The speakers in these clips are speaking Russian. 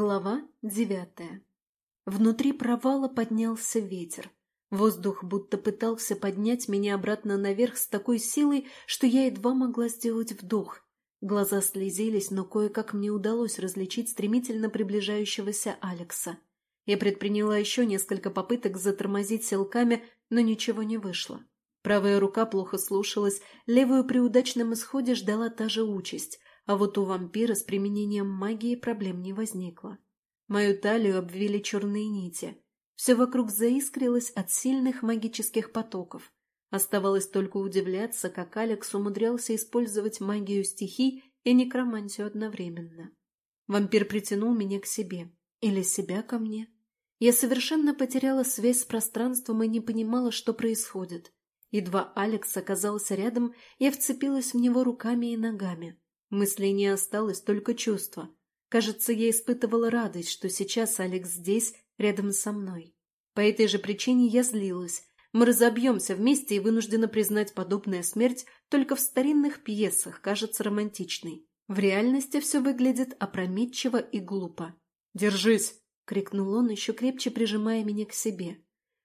Глава девятая. Внутри провала поднялся ветер. Воздух будто пытался поднять меня обратно наверх с такой силой, что я едва могла сделать вдох. Глаза слезились, но кое-как мне удалось различить стремительно приближающегося Алекса. Я предприняла еще несколько попыток затормозить силками, но ничего не вышло. Правая рука плохо слушалась, левую при удачном исходе ждала та же участь — а вот у вампира с применением магии проблем не возникло. Мою талию обвили черные нити. Все вокруг заискрилось от сильных магических потоков. Оставалось только удивляться, как Алекс умудрялся использовать магию стихий и некромантию одновременно. Вампир притянул меня к себе. Или себя ко мне. Я совершенно потеряла связь с пространством и не понимала, что происходит. Едва Алекс оказался рядом, я вцепилась в него руками и ногами. Мыслей не осталось, только чувства. Кажется, я испытывала радость, что сейчас Алекс здесь, рядом со мной. По этой же причине я злилась. Мы разобьемся вместе и вынуждены признать подобная смерть только в старинных пьесах, кажется романтичной. В реальности все выглядит опрометчиво и глупо. «Держись!» — крикнул он, еще крепче прижимая меня к себе.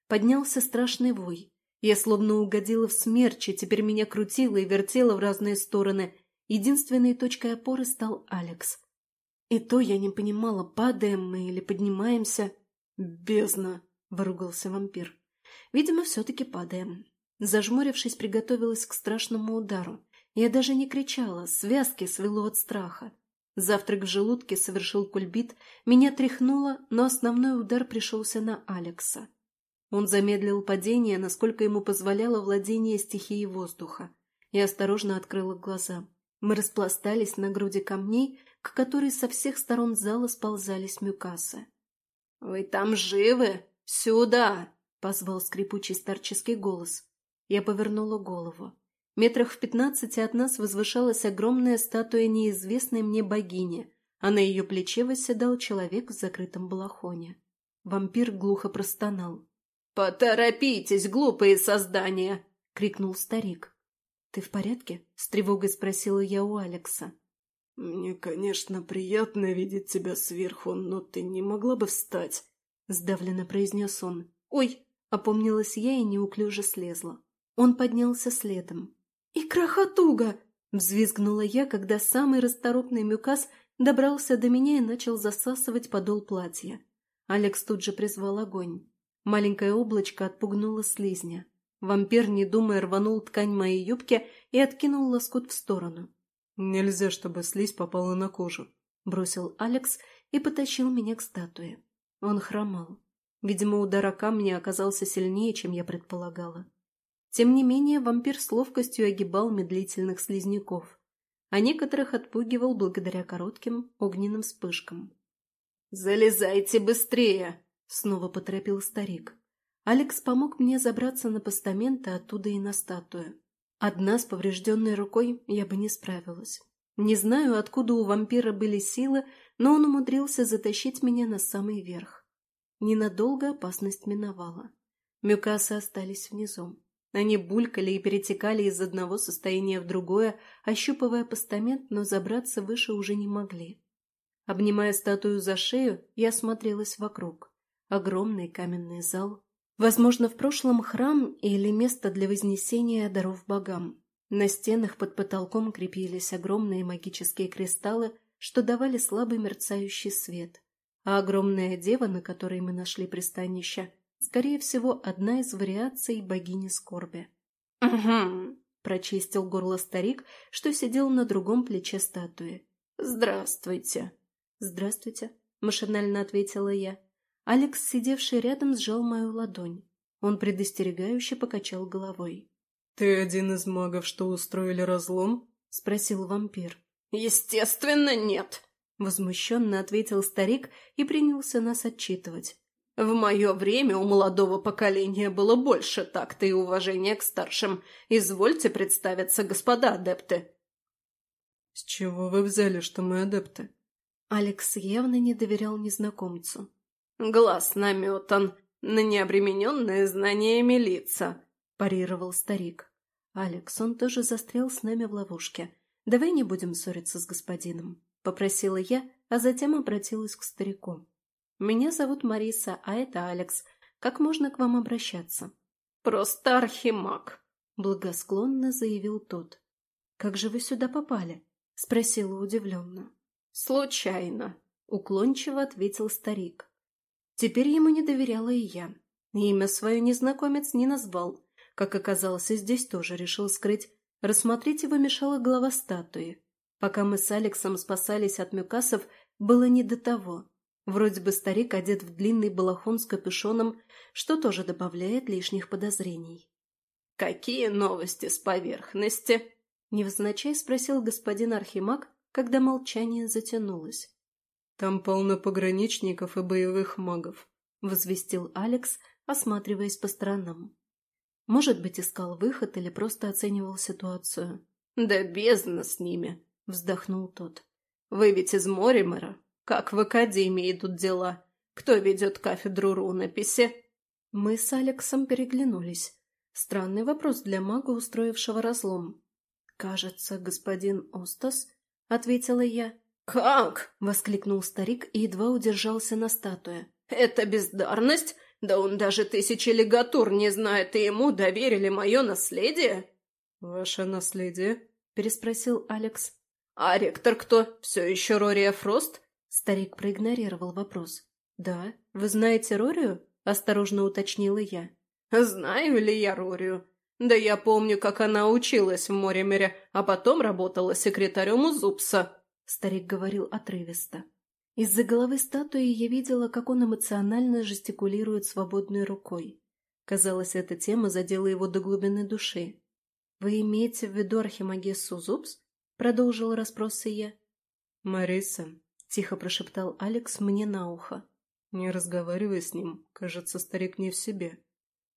Поднялся страшный вой. Я словно угодила в смерч, и теперь меня крутило и вертело в разные стороны, Единственной точкой опоры стал Алекс. И то я не понимала, падаем мы или поднимаемся. «Бездна!» — выругался вампир. «Видимо, все-таки падаем». Зажмурившись, приготовилась к страшному удару. Я даже не кричала, связки свело от страха. Завтрак в желудке совершил кульбит, меня тряхнуло, но основной удар пришелся на Алекса. Он замедлил падение, насколько ему позволяло владение стихией воздуха, и осторожно открыла глаза. Мы распластались на груди камней, к которой со всех сторон зала сползались мюкасы. «Вы там живы? Сюда!» — позвал скрипучий старческий голос. Я повернула голову. Метрах в пятнадцати от нас возвышалась огромная статуя неизвестной мне богини, а на ее плече восседал человек в закрытом балахоне. Вампир глухо простонал. «Поторопитесь, глупые создания!» — крикнул старик. «Ты в порядке?» — с тревогой спросила я у Алекса. «Мне, конечно, приятно видеть тебя сверху, но ты не могла бы встать?» — сдавленно произнес он. «Ой!» — опомнилась я и неуклюже слезла. Он поднялся следом. «И крохотуга!» — взвизгнула я, когда самый расторопный мюкас добрался до меня и начал засасывать подол платья. Алекс тут же призвал огонь. Маленькое облачко отпугнуло слизня. Вампир, не думая, рванул ткань моей юбки и откинул лоскут в сторону. «Нельзя, чтобы слизь попала на кожу», — бросил Алекс и потащил меня к статуе. Он хромал. Видимо, удар о камни оказался сильнее, чем я предполагала. Тем не менее, вампир с ловкостью огибал медлительных слизняков, а некоторых отпугивал благодаря коротким огненным вспышкам. «Залезайте быстрее!» — снова поторопил старик. Алекс помог мне забраться на постамент, а оттуда и на статую. Одна с поврежденной рукой я бы не справилась. Не знаю, откуда у вампира были силы, но он умудрился затащить меня на самый верх. Ненадолго опасность миновала. Мюкасы остались внизу. Они булькали и перетекали из одного состояния в другое, ощупывая постамент, но забраться выше уже не могли. Обнимая статую за шею, я смотрелась вокруг. Огромный каменный зал, Возможно, в прошлом храм или место для вознесения даров богам. На стенах под потолком крепились огромные магические кристаллы, что давали слабый мерцающий свет. А огромная дева, на которой мы нашли пристанище, скорее всего, одна из вариаций богини скорби. «Угу», — прочистил горло старик, что сидел на другом плече статуи. «Здравствуйте». «Здравствуйте», — машинально ответила я. Алекс, сидевший рядом, сжал мою ладонь. Он предостерегающе покачал головой. «Ты один из магов, что устроили разлом?» — спросил вампир. «Естественно, нет!» — возмущенно ответил старик и принялся нас отчитывать. «В мое время у молодого поколения было больше такта и уважения к старшим. Извольте представиться, господа адепты!» «С чего вы взяли, что мы адепты?» Алекс явно не доверял незнакомцу. «Глаз наметан на необремененные знаниями лица», – парировал старик. «Алекс, он тоже застрял с нами в ловушке. Давай не будем ссориться с господином», – попросила я, а затем обратилась к старику. «Меня зовут Мариса, а это Алекс. Как можно к вам обращаться?» «Просто архимаг», — благосклонно заявил тот. «Как же вы сюда попали?» — спросила удивленно. «Случайно», — уклончиво ответил старик. Теперь ему не доверяла и я. Имя свое незнакомец не назвал. Как оказалось, здесь тоже решил скрыть. Рассмотреть его мешала голова статуи. Пока мы с Алексом спасались от мюкасов, было не до того. Вроде бы старик одет в длинный балахон с капюшоном, что тоже добавляет лишних подозрений. «Какие новости с поверхности?» Невзначай спросил господин Архимаг, когда молчание затянулось. «Там полно пограничников и боевых магов», — возвестил Алекс, осматриваясь по сторонам. Может быть, искал выход или просто оценивал ситуацию. «Да бездна с ними», — вздохнул тот. «Вы ведь из Моримера? Как в Академии идут дела? Кто ведет кафедру рунописи?» Мы с Алексом переглянулись. Странный вопрос для мага, устроившего разлом. «Кажется, господин Остас», — ответила я. «Как?» — воскликнул старик и едва удержался на статуе. «Это бездарность? Да он даже тысячи легатур не знает, и ему доверили мое наследие?» «Ваше наследие?» — переспросил Алекс. «А ректор кто? Все еще Рория Фрост?» Старик проигнорировал вопрос. «Да, вы знаете Рорию?» — осторожно уточнила я. «Знаю ли я Рорию? Да я помню, как она училась в Моремере, а потом работала секретарем у Зубса», — старик говорил отрывисто. Из-за головы статуи я видела, как он эмоционально жестикулирует свободной рукой. Казалось, эта тема задела его до глубины души. «Вы имеете в виду Архимагессу Зубс?» — продолжила расспросы я. «Мариса», — тихо прошептал Алекс мне на ухо. «Не разговаривай с ним. Кажется, старик не в себе».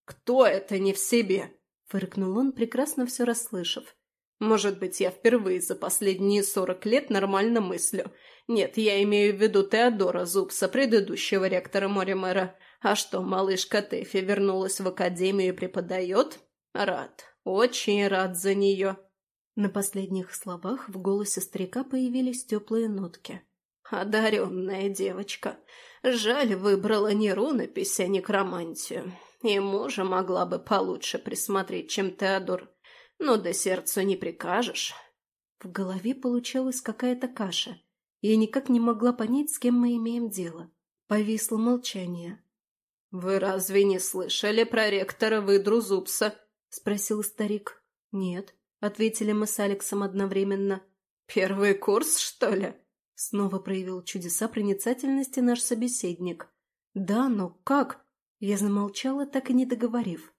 «Кто это не в себе?» — фыркнул он, прекрасно все расслышав. Может быть, я впервые за последние сорок лет нормально мыслю. Нет, я имею в виду Теодора Зубса, предыдущего ректора Моримера. А что, малышка Тэфи вернулась в академию и преподает? Рад, очень рад за нее. На последних словах в голосе старика появились теплые нотки. Одаренная девочка. Жаль, выбрала не рунопись, а некромантию. И мужа могла бы получше присмотреть, чем Теодор но до сердца не прикажешь. В голове получалась какая-то каша. Я никак не могла понять, с кем мы имеем дело. Повисло молчание. «Вы разве не слышали про ректора выдру Зубса?» — спросил старик. «Нет», — ответили мы с Алексом одновременно. «Первый курс, что ли?» — снова проявил чудеса проницательности наш собеседник. «Да, но как?» Я замолчала, так и не договорив.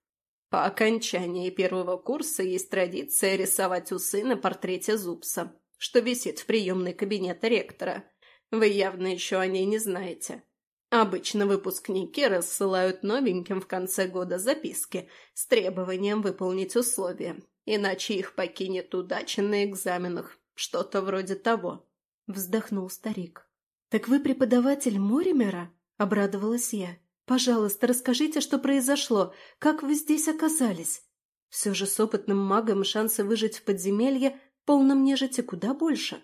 По окончании первого курса есть традиция рисовать усы на портрете Зубса, что висит в приемной кабинета ректора. Вы явно еще о ней не знаете. Обычно выпускники рассылают новеньким в конце года записки с требованием выполнить условия, иначе их покинет удача на экзаменах, что-то вроде того. Вздохнул старик. «Так вы преподаватель Моримера?» — обрадовалась я. Пожалуйста, расскажите, что произошло, как вы здесь оказались. Все же с опытным магом шансы выжить в подземелье полном нежити куда больше.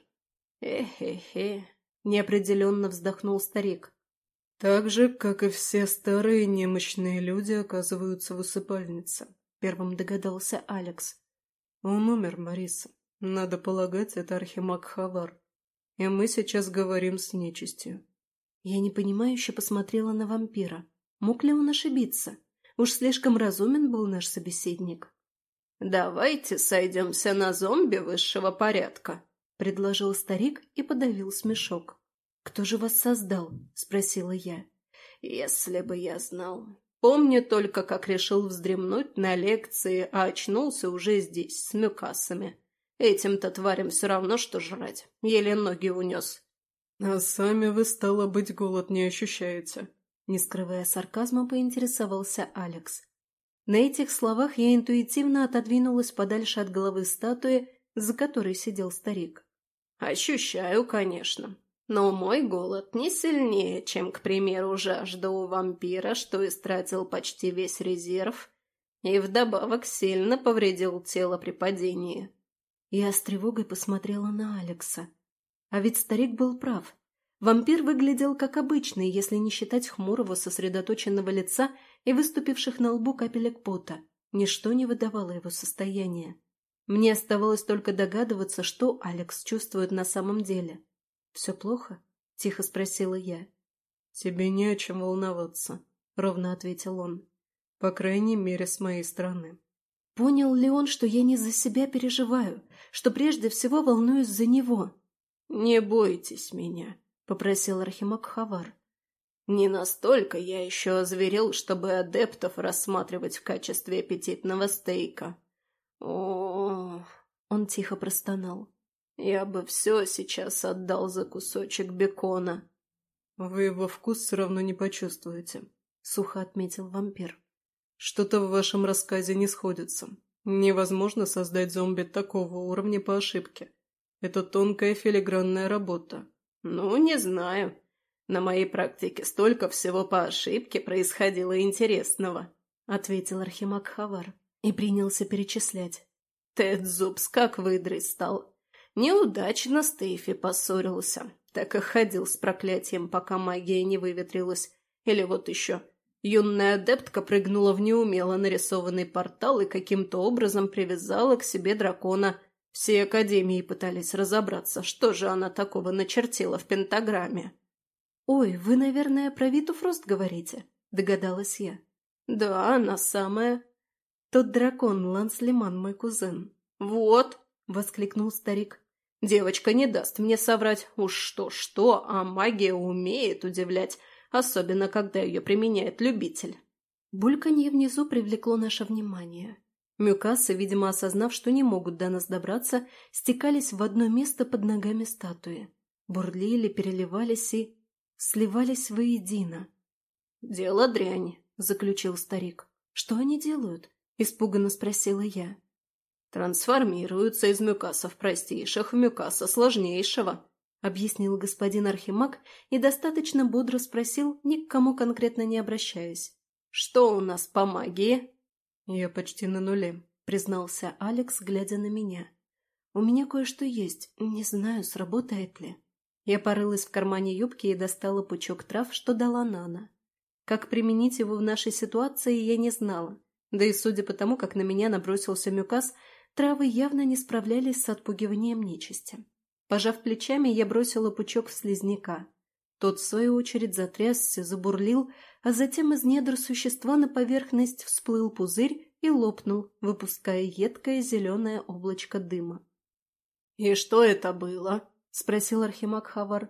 Эхе-хе, неопределенно вздохнул старик. Так же, как и все старые немощные люди оказываются в усыпальнице, первым догадался Алекс. Он умер, Мариса. Надо полагать, это архимаг Хавар. И мы сейчас говорим с нечистью. Я непонимающе посмотрела на вампира. Мог ли он ошибиться? Уж слишком разумен был наш собеседник. «Давайте сойдемся на зомби высшего порядка», — предложил старик и подавил смешок. «Кто же вас создал?» — спросила я. «Если бы я знал. Помню только, как решил вздремнуть на лекции, а очнулся уже здесь, с мюкасами. Этим-то тварям все равно, что жрать. Еле ноги унес». «А сами вы, стало быть, голод не ощущаете», не скрывая сарказма, поинтересовался Алекс. На этих словах я интуитивно отодвинулась подальше от головы статуи, за которой сидел старик. «Ощущаю, конечно. Но мой голод не сильнее, чем, к примеру, жажда у вампира, что истратил почти весь резерв и вдобавок сильно повредил тело при падении». Я с тревогой посмотрела на Алекса. А ведь старик был прав. Вампир выглядел как обычный, если не считать хмурого сосредоточенного лица и выступивших на лбу капелек пота. Ничто не выдавало его состояние. Мне оставалось только догадываться, что Алекс чувствует на самом деле. «Все плохо?» – тихо спросила я. «Тебе не о чем волноваться», – ровно ответил он. «По крайней мере, с моей стороны». Понял ли он, что я не за себя переживаю, что прежде всего волнуюсь за него? «Не бойтесь меня», — попросил Архимаг Хавар. «Не настолько я еще озверел, чтобы адептов рассматривать в качестве аппетитного стейка. О, он тихо простонал. «Я бы все сейчас отдал за кусочек бекона». «Вы его вкус все равно не почувствуете», — сухо отметил вампир. «Что-то в вашем рассказе не сходится. Невозможно создать зомби такого уровня по ошибке. Это тонкая филигранная работа». «Ну, не знаю. На моей практике столько всего по ошибке происходило интересного», — ответил Архимаг Хавар и принялся перечислять. Тед Зубс как выдрой стал. Неудачно с Тейфи поссорился. Так и ходил с проклятием, пока магия не выветрилась. Или вот еще. Юная адептка прыгнула в неумело нарисованный портал и каким-то образом привязала к себе дракона. Все академии пытались разобраться, что же она такого начертила в пентаграмме. «Ой, вы, наверное, про Виту Фрост говорите?» – догадалась я. «Да, она самая», «Тот дракон, Ланслиман, мой кузен». «Вот!» — воскликнул старик. «Девочка не даст мне соврать. Уж что-что, а магия умеет удивлять, особенно когда ее применяет любитель». Бульканье внизу привлекло наше внимание. Мюкасы, видимо, осознав, что не могут до нас добраться, стекались в одно место под ногами статуи. Бурлили, переливались и... сливались воедино. «Дело дрянь», — заключил старик. «Что они делают?» – испуганно спросила я. «Трансформируются из мюкасов простейших в мюкаса сложнейшего», – объяснил господин Архимаг и достаточно бодро спросил, ни к кому конкретно не обращаясь. «Что у нас по магии?» «Я почти на нуле», – признался Алекс, глядя на меня. «У меня кое-что есть, не знаю, сработает ли». Я порылась в кармане юбки и достала пучок трав, что дала Нана. Как применить его в нашей ситуации, я не знала, да и судя по тому, как на меня набросился Мюкас, травы явно не справлялись с отпугиванием нечисти. Пожав плечами, я бросила пучок в слизняка. Тот, в свою очередь, затрясся, забурлил, а затем из недр существа на поверхность всплыл пузырь и лопнул, выпуская едкое зеленое облачко дыма. «И что это было?» — спросил Архимаг Хавар.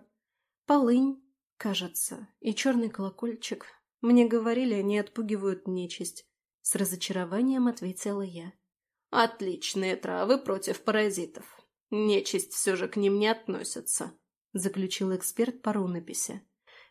«Полынь, кажется, и черный колокольчик. Мне говорили, они отпугивают нечисть. С разочарованием ответила я. «Отличные травы против паразитов. Нечисть все же к ним не относится», — заключил эксперт по рунописи.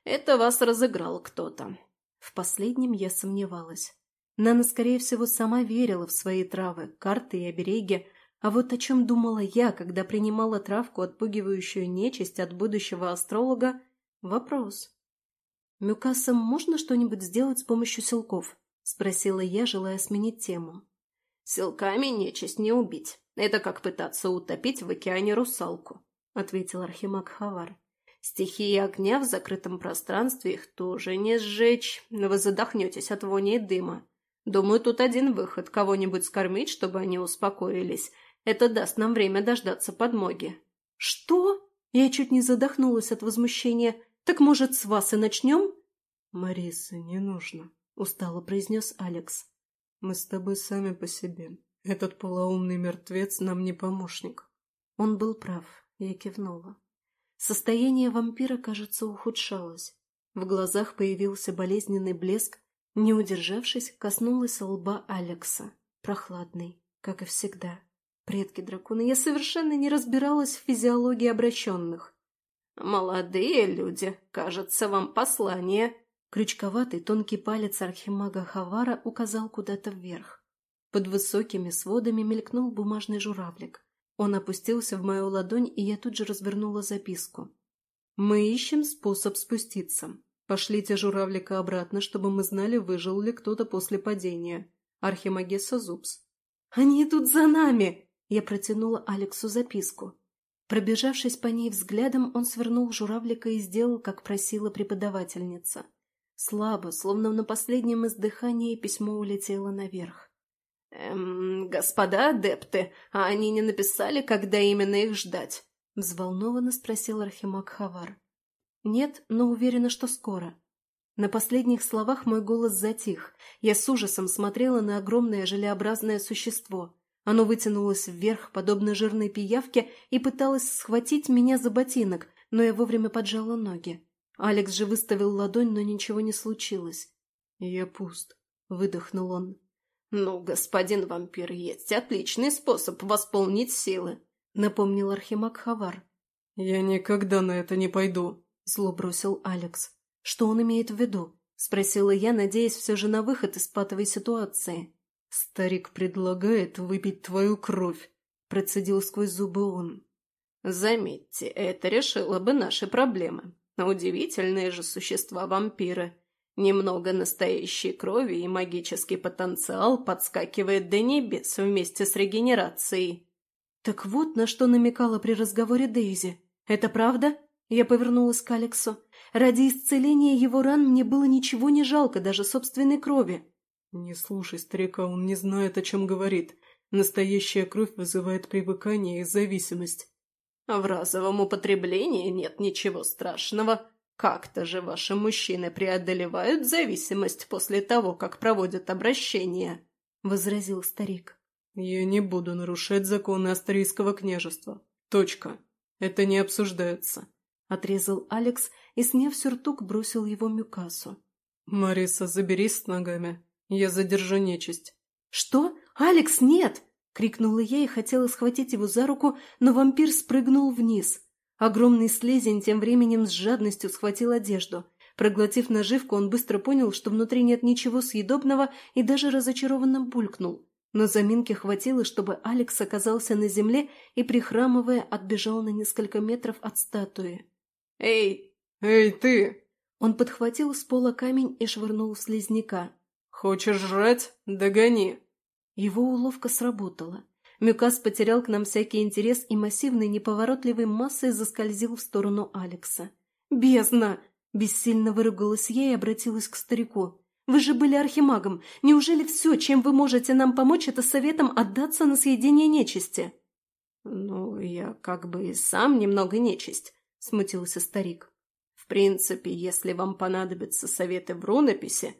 «Это вас разыграл кто-то». В последнем я сомневалась. Нана, скорее всего, сама верила в свои травы, карты и обереги, а вот о чем думала я, когда принимала травку, отпугивающую нечисть от будущего астролога, вопрос. Мюкасам можно что-нибудь сделать с помощью силков? — спросила я, желая сменить тему. «Силками нечисть не убить. Это как пытаться утопить в океане русалку», — ответил Архимаг Хавар. «Стихии огня в закрытом пространстве их тоже не сжечь, но вы задохнетесь от вони и дыма. Думаю, тут один выход — кого-нибудь скормить, чтобы они успокоились. Это даст нам время дождаться подмоги». «Что?» Я чуть не задохнулась от возмущения. «Так, может, с вас и начнем?» «Мариса, не нужно», — устало произнес Алекс. «Мы с тобой сами по себе. Этот полоумный мертвец нам не помощник». Он был прав, я кивнула. Состояние вампира, кажется, ухудшалось. В глазах появился болезненный блеск, не удержавшись, коснулась лба Алекса. Прохладный, как и всегда. Предки дракона, я совершенно не разбиралась в физиологии обращенных. «Молодые люди, кажется, вам послание», Крючковатый тонкий палец архимага Хавара указал куда-то вверх. Под высокими сводами мелькнул бумажный журавлик. Он опустился в мою ладонь, и я тут же развернула записку. «Мы ищем способ спуститься. Пошлите журавлика обратно, чтобы мы знали, выжил ли кто-то после падения. Архимагесса Зубс». «Они идут за нами!» Я протянула Алексу записку. Пробежавшись по ней взглядом, он свернул журавлика и сделал, как просила преподавательница. Слабо, словно на последнем издыхании, письмо улетело наверх. «Эм, господа адепты, а они не написали, когда именно их ждать?» — взволнованно спросил Архимаг Хавар. «Нет, но уверена, что скоро». На последних словах мой голос затих. Я с ужасом смотрела на огромное желеобразное существо. Оно вытянулось вверх, подобно жирной пиявке, и пыталось схватить меня за ботинок, но я вовремя поджала ноги. Алекс же выставил ладонь, но ничего не случилось. «Я пуст», — выдохнул он. «Ну, господин вампир, есть отличный способ восполнить силы», — напомнил Архимаг Хавар. «Я никогда на это не пойду», — зло бросил Алекс. «Что он имеет в виду?» — спросила я, надеясь все же на выход из патовой ситуации. «Старик предлагает выпить твою кровь», — процедил сквозь зубы он. «Заметьте, это решило бы наши проблемы. Удивительные же существа вампиры. Немного настоящей крови и магический потенциал подскакивает до небес вместе с регенерацией». «Так вот, на что намекала при разговоре Дейзи. Это правда?» Я повернулась к Алексу. Ради исцеления его ран мне было ничего не жалко, даже собственной крови. «Не слушай старика, он не знает, о чем говорит. Настоящая кровь вызывает привыкание и зависимость». «В разовом употреблении нет ничего страшного. Как-то же ваши мужчины преодолевают зависимость после того, как проводят обращение», — возразил старик. «Я не буду нарушать законы Астрийского княжества. Точка. Это не обсуждается», — отрезал Алекс и, сняв сюртук, бросил его Мюкасу. «Мариса, заберись с ногами. Я задержу нечисть». «Что? Алекс, нет!» — крикнула я и хотела схватить его за руку, но вампир спрыгнул вниз. Огромный слезень тем временем с жадностью схватил одежду. Проглотив наживку, он быстро понял, что внутри нет ничего съедобного и даже разочарованно булькнул. Но заминки хватило, чтобы Алекс оказался на земле и, прихрамывая, отбежал на несколько метров от статуи. «Эй! Эй, ты!» Он подхватил с пола камень и швырнул в слизняка. «Хочешь жрать? Догони!» Его уловка сработала. Мюкас потерял к нам всякий интерес и массивной неповоротливой массой заскользил в сторону Алекса. «Бездна!» – бессильно выругалась я и обратилась к старику. «Вы же были архимагом. Неужели все, чем вы можете нам помочь, это советом отдаться на съедение нечисти?» «Ну, я как бы и сам немного нечисть», – смутился старик. «В принципе, если вам понадобятся советы в рунописи,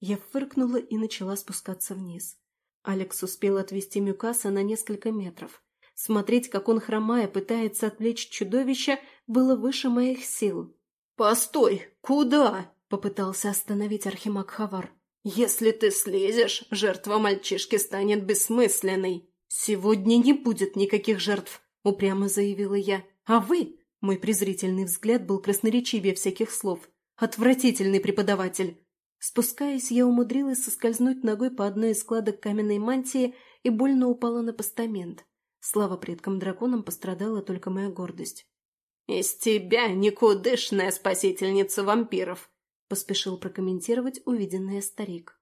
я фыркнула и начала спускаться вниз. Алекс успел отвести Мюкаса на несколько метров. Смотреть, как он, хромая, пытается отвлечь чудовище, было выше моих сил. «Постой! Куда?» — попытался остановить Архимаг Хавар. «Если ты слезешь, жертва мальчишки станет бессмысленной». «Сегодня не будет никаких жертв», — упрямо заявила я. «А вы?» — мой презрительный взгляд был красноречивее всяких слов. «Отвратительный преподаватель. Спускаясь, я умудрилась соскользнуть ногой по одной из складок каменной мантии и больно упала на постамент. Слава предкам-драконам пострадала только моя гордость. «Из тебя никудышная спасительница вампиров!» — поспешил прокомментировать увиденный старик.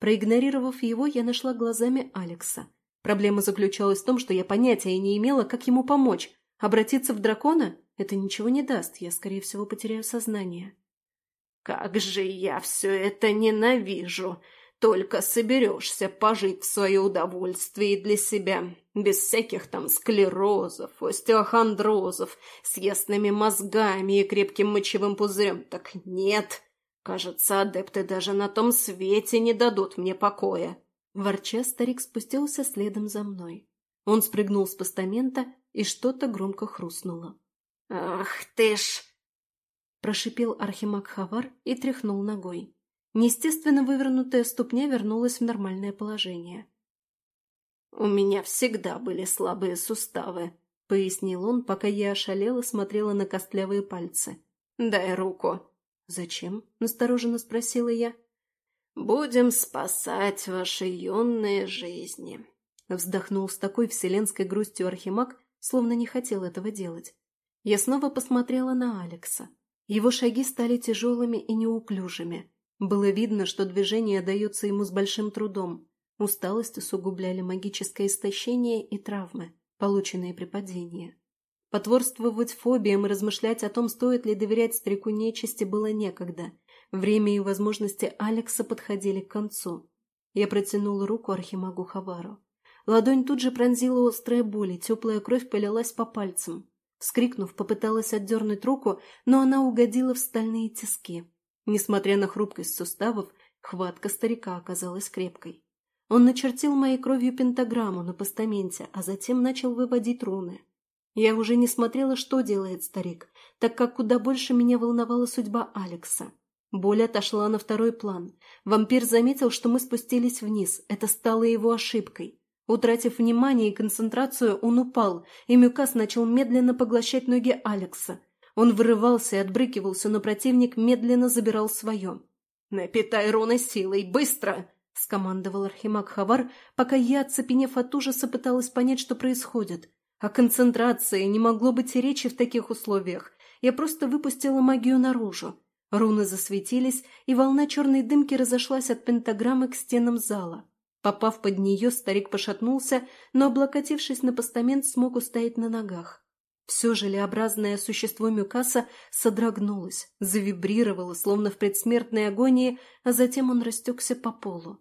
Проигнорировав его, я нашла глазами Алекса. Проблема заключалась в том, что я понятия не имела, как ему помочь. Обратиться в дракона? Это ничего не даст, я, скорее всего, потеряю сознание. «Как же я все это ненавижу! Только соберешься пожить в свое удовольствие и для себя, без всяких там склерозов, остеохондрозов, с ясными мозгами и крепким мочевым пузырем. Так нет! Кажется, адепты даже на том свете не дадут мне покоя!» Ворча, старик спустился следом за мной. Он спрыгнул с постамента, и что-то громко хрустнуло. «Ах ты ж!» Прошипел Архимаг Хавар и тряхнул ногой. Неестественно вывернутая ступня вернулась в нормальное положение. «У меня всегда были слабые суставы», — пояснил он, пока я ошалела смотрела на костлявые пальцы. «Дай руку». «Зачем?» — настороженно спросила я. «Будем спасать ваши юные жизни», — вздохнул с такой вселенской грустью Архимаг, словно не хотел этого делать. Я снова посмотрела на Алекса. Его шаги стали тяжелыми и неуклюжими. Было видно, что движение дается ему с большим трудом. Усталость усугубляли магическое истощение и травмы, полученные при падении. Потворствовать фобиям и размышлять о том, стоит ли доверять старику нечисти, было некогда. Время и возможности Алекса подходили к концу. Я протянул руку Архимагу Хавару. Ладонь тут же пронзила острая боль, и теплая кровь полилась по пальцам. Вскрикнув, попыталась отдернуть руку, но она угодила в стальные тиски. Несмотря на хрупкость суставов, хватка старика оказалась крепкой. Он начертил моей кровью пентаграмму на постаменте, а затем начал выводить руны. Я уже не смотрела, что делает старик, так как куда больше меня волновала судьба Алекса. Боль отошла на второй план. Вампир заметил, что мы спустились вниз. Это стало его ошибкой. Утратив внимание и концентрацию, он упал, и Мюкас начал медленно поглощать ноги Алекса. Он вырывался и отбрыкивался, но противник медленно забирал свое. «Напитай руны силой, быстро!» — скомандовал Архимаг Хавар, пока я, оцепенев от ужаса, пыталась понять, что происходит. О концентрации не могло быть и речи в таких условиях. Я просто выпустила магию наружу. Руны засветились, и волна черной дымки разошлась от пентаграммы к стенам зала. Попав под нее, старик пошатнулся, но, облокотившись на постамент, смог устоять на ногах. Все желеобразное существо Мюкаса содрогнулось, завибрировало, словно в предсмертной агонии, а затем он растекся по полу.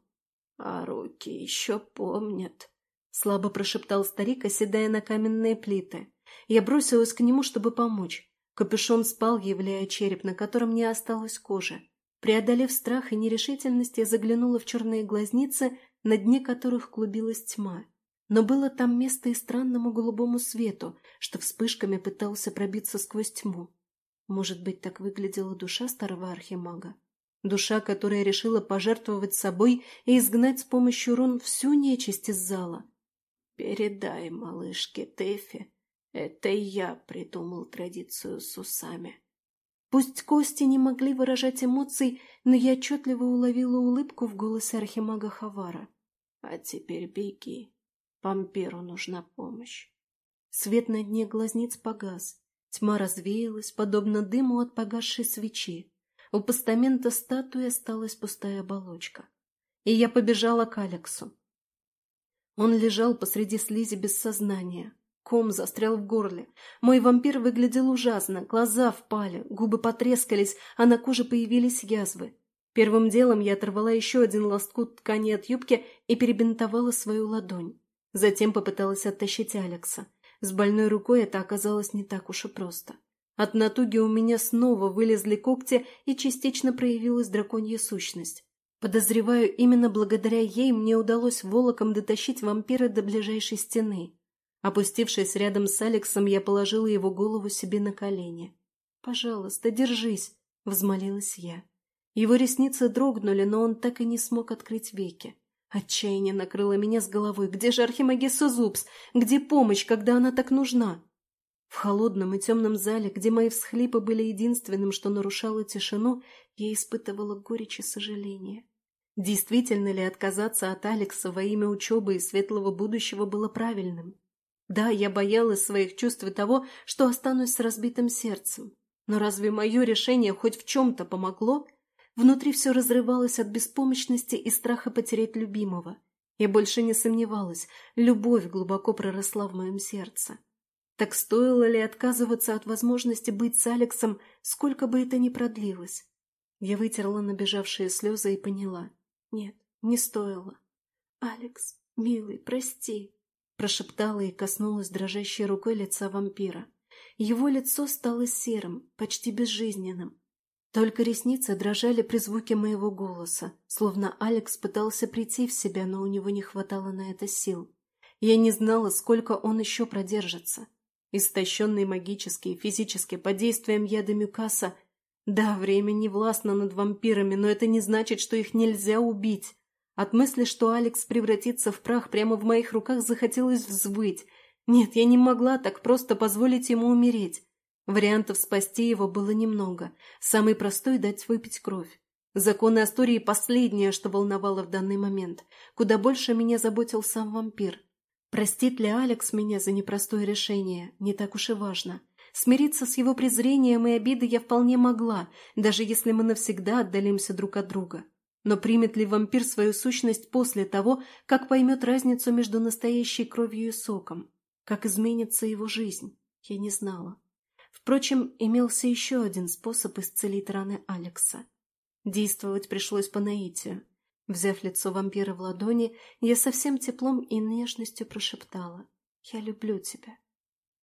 «А руки еще помнят», — слабо прошептал старик, оседая на каменные плиты. Я бросилась к нему, чтобы помочь. Капюшон спал, являя череп, на котором не осталось кожи. Преодолев страх и нерешительность, я заглянула в черные глазницы на дне которых клубилась тьма. Но было там место и странному голубому свету, что вспышками пытался пробиться сквозь тьму. Может быть, так выглядела душа старого архимага? Душа, которая решила пожертвовать собой и изгнать с помощью рун всю нечисть из зала. «Передай малышке Тэфи, это я придумал традицию с усами». Пусть кости не могли выражать эмоций, но я отчетливо уловила улыбку в голосе архимага Хавара. А теперь беги. Вампиру нужна помощь. Свет на дне глазниц погас. Тьма развеялась, подобно дыму от погасшей свечи. У постамента статуи осталась пустая оболочка. И я побежала к Алексу. Он лежал посреди слизи без сознания. Ком застрял в горле. Мой вампир выглядел ужасно, глаза впали, губы потрескались, а на коже появились язвы. Первым делом я оторвала еще один лоскут ткани от юбки и перебинтовала свою ладонь. Затем попыталась оттащить Алекса. С больной рукой это оказалось не так уж и просто. От натуги у меня снова вылезли когти и частично проявилась драконья сущность. Подозреваю, именно благодаря ей мне удалось волоком дотащить вампира до ближайшей стены. Опустившись рядом с Алексом, я положила его голову себе на колени. «Пожалуйста, держись!» — взмолилась я. Его ресницы дрогнули, но он так и не смог открыть веки. Отчаяние накрыло меня с головой. Где же Архимагесса Зубс? Где помощь, когда она так нужна? В холодном и темном зале, где мои всхлипы были единственным, что нарушало тишину, я испытывала горечь и сожаление. Действительно ли отказаться от Алекса во имя учебы и светлого будущего было правильным? Да, я боялась своих чувств и того, что останусь с разбитым сердцем. Но разве мое решение хоть в чем-то помогло? Внутри все разрывалось от беспомощности и страха потерять любимого. Я больше не сомневалась, любовь глубоко проросла в моем сердце. Так стоило ли отказываться от возможности быть с Алексом, сколько бы это ни продлилось? Я вытерла набежавшие слезы и поняла. Нет, не стоило. «Алекс, милый, прости», — прошептала и коснулась дрожащей рукой лица вампира. Его лицо стало серым, почти безжизненным, только ресницы дрожали при звуке моего голоса, словно Алекс пытался прийти в себя, но у него не хватало на это сил. Я не знала, сколько он еще продержится. Истощенный магически и физически под действием яда Мюкаса, да, время не властно над вампирами, но это не значит, что их нельзя убить. От мысли, что Алекс превратится в прах прямо в моих руках, захотелось взвыть. Нет, я не могла так просто позволить ему умереть. Вариантов спасти его было немного. Самый простой – дать выпить кровь. Законы Астории – последнее, что волновало в данный момент. Куда больше меня заботил сам вампир. Простит ли Алекс меня за непростое решение, не так уж и важно. Смириться с его презрением и обидой я вполне могла, даже если мы навсегда отдалимся друг от друга. Но примет ли вампир свою сущность после того, как поймет разницу между настоящей кровью и соком? Как изменится его жизнь? Я не знала. Впрочем, имелся еще один способ исцелить раны Алекса. Действовать пришлось по наитию. Взяв лицо вампира в ладони, я со всем теплом и нежностью прошептала «Я люблю тебя».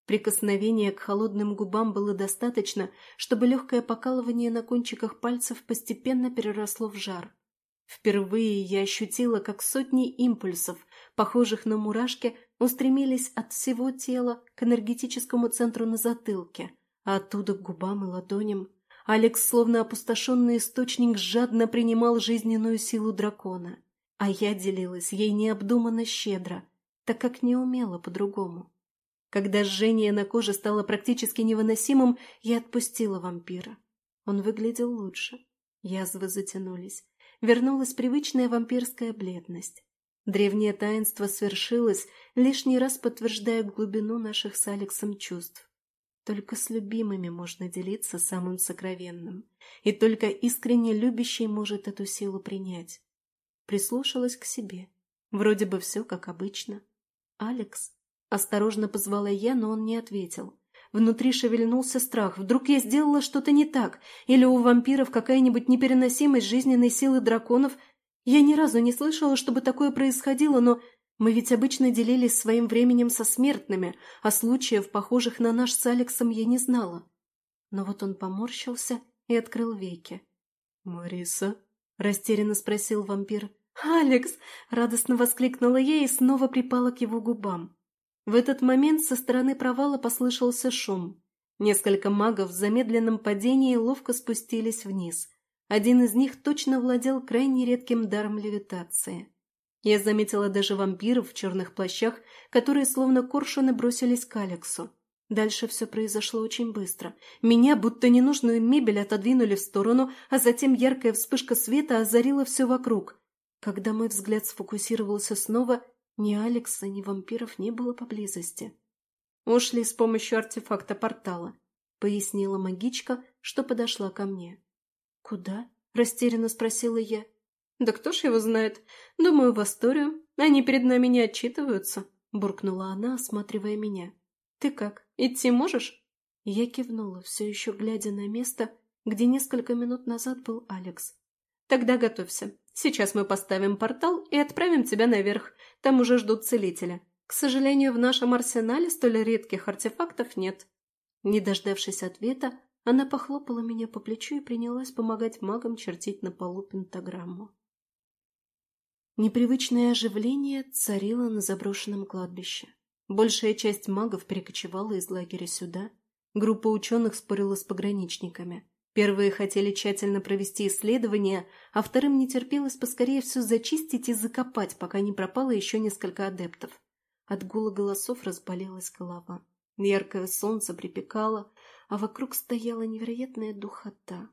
Прикосновения к холодным губам было достаточно, чтобы легкое покалывание на кончиках пальцев постепенно переросло в жар. Впервые я ощутила, как сотни импульсов, похожих на мурашки, устремились от всего тела к энергетическому центру на затылке, а оттуда к губам и ладоням. Алекс, словно опустошенный источник, жадно принимал жизненную силу дракона, а я делилась ей необдуманно щедро, так как не умела по-другому. Когда жжение на коже стало практически невыносимым, я отпустила вампира. Он выглядел лучше. Язвы затянулись. Вернулась привычная вампирская бледность. Древнее таинство свершилось, лишний раз подтверждая глубину наших с Алексом чувств. Только с любимыми можно делиться самым сокровенным, и только искренне любящий может эту силу принять. Прислушалась к себе. Вроде бы все как обычно. «Алекс?» Осторожно позвала я, но он не ответил. Внутри шевельнулся страх. Вдруг я сделала что-то не так? Или у вампиров какая-нибудь непереносимость жизненной силы драконов? Я ни разу не слышала, чтобы такое происходило, но мы ведь обычно делились своим временем со смертными, а случаев, похожих на наш с Алексом, я не знала. Но вот он поморщился и открыл веки. «Мариса?» – растерянно спросил вампир. «Алекс!» – радостно воскликнула я и снова припала к его губам. В этот момент со стороны провала послышался шум. Несколько магов в замедленном падении ловко спустились вниз. Один из них точно владел крайне редким даром левитации. Я заметила даже вампиров в черных плащах, которые словно коршуны бросились к Алексу. Дальше все произошло очень быстро. Меня, будто ненужную мебель, отодвинули в сторону, а затем яркая вспышка света озарила все вокруг. Когда мой взгляд сфокусировался снова, ни Алекса, ни вампиров не было поблизости. «Ушли с помощью артефакта портала», — пояснила магичка, что подошла ко мне. «Куда?» — растерянно спросила я. «Да кто ж его знает? Думаю, в Асторию. Они перед нами не отчитываются», — буркнула она, осматривая меня. «Ты как, идти можешь?» Я кивнула, все еще глядя на место, где несколько минут назад был Алекс. «Тогда готовься. Сейчас мы поставим портал и отправим тебя наверх. Там уже ждут целителя. К сожалению, в нашем арсенале столь редких артефактов нет». Не дождавшись ответа, она похлопала меня по плечу и принялась помогать магам чертить на полу пентаграмму. Непривычное оживление царило на заброшенном кладбище. Большая часть магов перекочевала из лагеря сюда. Группа ученых спорила с пограничниками. Первые хотели тщательно провести исследования, а вторым не терпелось поскорее все зачистить и закопать, пока не пропало еще несколько адептов. От гула голосов разболелась голова. Яркое солнце припекало, а вокруг стояла невероятная духота.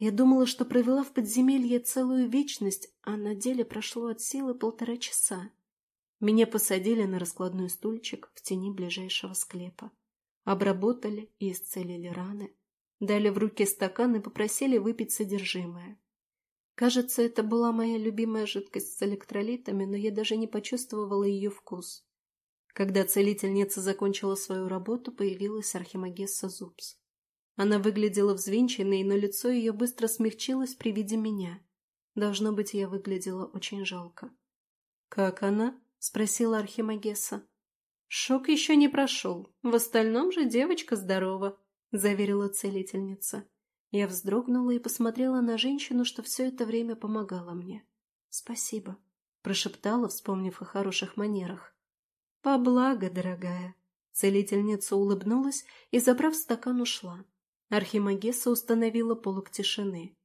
Я думала, что провела в подземелье целую вечность, а на деле прошло от силы полтора часа. Меня посадили на раскладной стульчик в тени ближайшего склепа. Обработали и исцелили раны. Дали в руки стакан и попросили выпить содержимое. Кажется, это была моя любимая жидкость с электролитами, но я даже не почувствовала ее вкус. Когда целительница закончила свою работу, появилась Архимагесса Зубс. Она выглядела взвинченной, но лицо ее быстро смягчилось при виде меня. Должно быть, я выглядела очень жалко. «Как она?» — спросила Архимагесса. «Шок еще не прошел. В остальном же девочка здорова», — заверила целительница. Я вздрогнула и посмотрела на женщину, что все это время помогала мне. «Спасибо», — прошептала, вспомнив о хороших манерах. «По благо, дорогая». Целительница улыбнулась и, забрав стакан, ушла. Архимагесса установила полок тишины.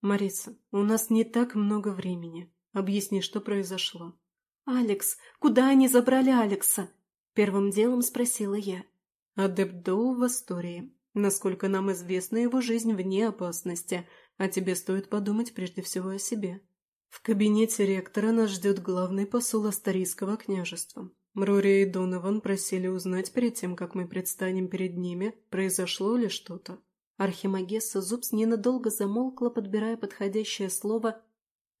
«Мариса, у нас не так много времени. Объясни, что произошло». «Алекс, куда они забрали Алекса?» Первым делом спросила я. «Адепт Доу в Астории. Насколько нам известно, его жизнь вне опасности, а тебе стоит подумать прежде всего о себе. В кабинете ректора нас ждет главный посол Астарийского княжества. Мрори и Донован просили узнать перед тем, как мы предстанем перед ними, произошло ли что-то. Архимагесса Зубс ненадолго замолкла, подбирая подходящее слово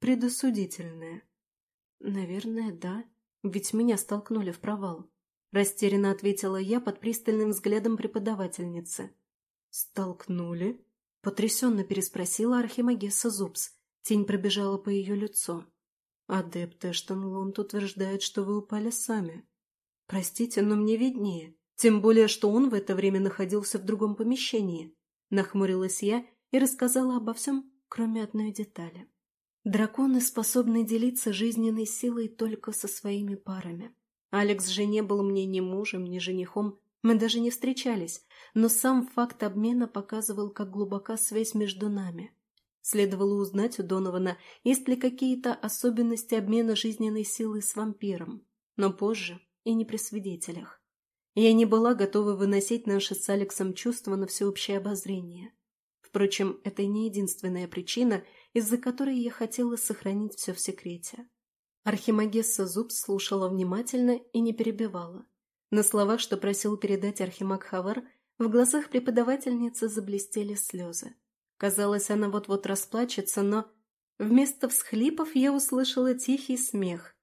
«предосудительное». «Наверное, да. Ведь меня столкнули в провал». — растерянно ответила я под пристальным взглядом преподавательницы. «Столкнули?» — потрясенно переспросила Архимагесса Зубс. Тень пробежала по ее лицу. «Адепт Эштон Лонд утверждает, что вы упали сами». «Простите, но мне виднее. Тем более, что он в это время находился в другом помещении». Нахмурилась я и рассказала обо всем, кроме одной детали. Драконы способны делиться жизненной силой только со своими парами. Алекс же не был мне ни мужем, ни женихом, мы даже не встречались, но сам факт обмена показывал, как глубока связь между нами. Следовало узнать у Донована, есть ли какие-то особенности обмена жизненной силой с вампиром, но позже и не при свидетелях. Я не была готова выносить наши с Алексом чувства на всеобщее обозрение. Впрочем, это не единственная причина, из-за которой я хотела сохранить все в секрете. Архимагесса Зуб слушала внимательно и не перебивала. На словах, что просил передать Архимаг Хавар, в глазах преподавательницы заблестели слезы. Казалось, она вот-вот расплачется, но... Вместо всхлипов я услышала тихий смех.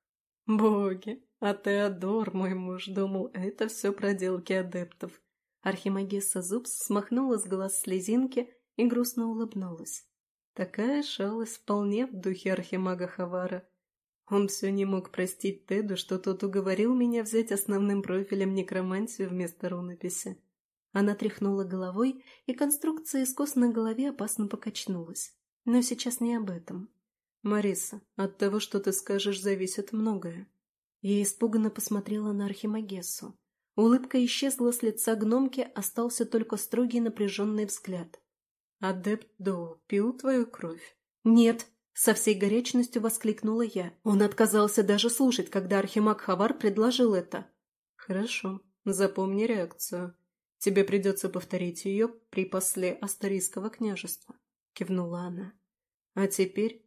«Боги, а Теодор, мой муж, думал, это все проделки адептов». Архимагесса Зубс смахнула с глаз слезинки и грустно улыбнулась. Такая шалость вполне в духе архимага Хавара. Он все не мог простить Теду, что тот уговорил меня взять основным профилем некромантию вместо рунописи. Она тряхнула головой, и конструкция из кос на голове опасно покачнулась. Но сейчас не об этом. «Мариса, от того, что ты скажешь, зависит многое». Я испуганно посмотрела на Архимагессу. Улыбка исчезла с лица гномки, остался только строгий напряженный взгляд. «Адепт Доу пил твою кровь?» «Нет», — со всей горячностью воскликнула я. Он отказался даже слушать, когда Архимаг Хавар предложил это. «Хорошо, запомни реакцию. Тебе придется повторить ее при после Астарийского княжества», — кивнула она. «А теперь...»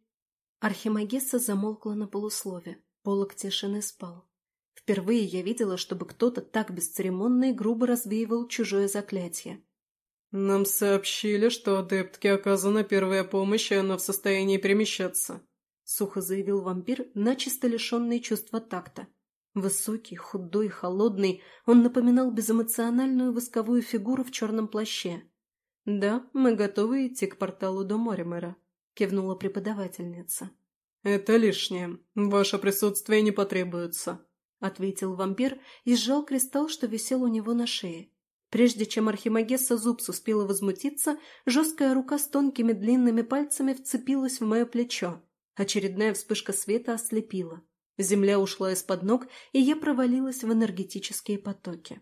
Архимагесса замолкла на полуслове. Полок тишины спал. Впервые я видела, чтобы кто-то так бесцеремонно и грубо развеивал чужое заклятие. «Нам сообщили, что адептке оказана первая помощь, и она в состоянии перемещаться», — сухо заявил вампир, начисто лишенный чувства такта. Высокий, худой, холодный, он напоминал безэмоциональную восковую фигуру в черном плаще. «Да, мы готовы идти к порталу до Моримера», — кивнула преподавательница. «Это лишнее. Ваше присутствие не потребуется», — ответил вампир и сжал кристалл, что висел у него на шее. Прежде чем Архимагесса Зубс успела возмутиться, жесткая рука с тонкими длинными пальцами вцепилась в мое плечо. Очередная вспышка света ослепила. Земля ушла из-под ног, и я провалилась в энергетические потоки.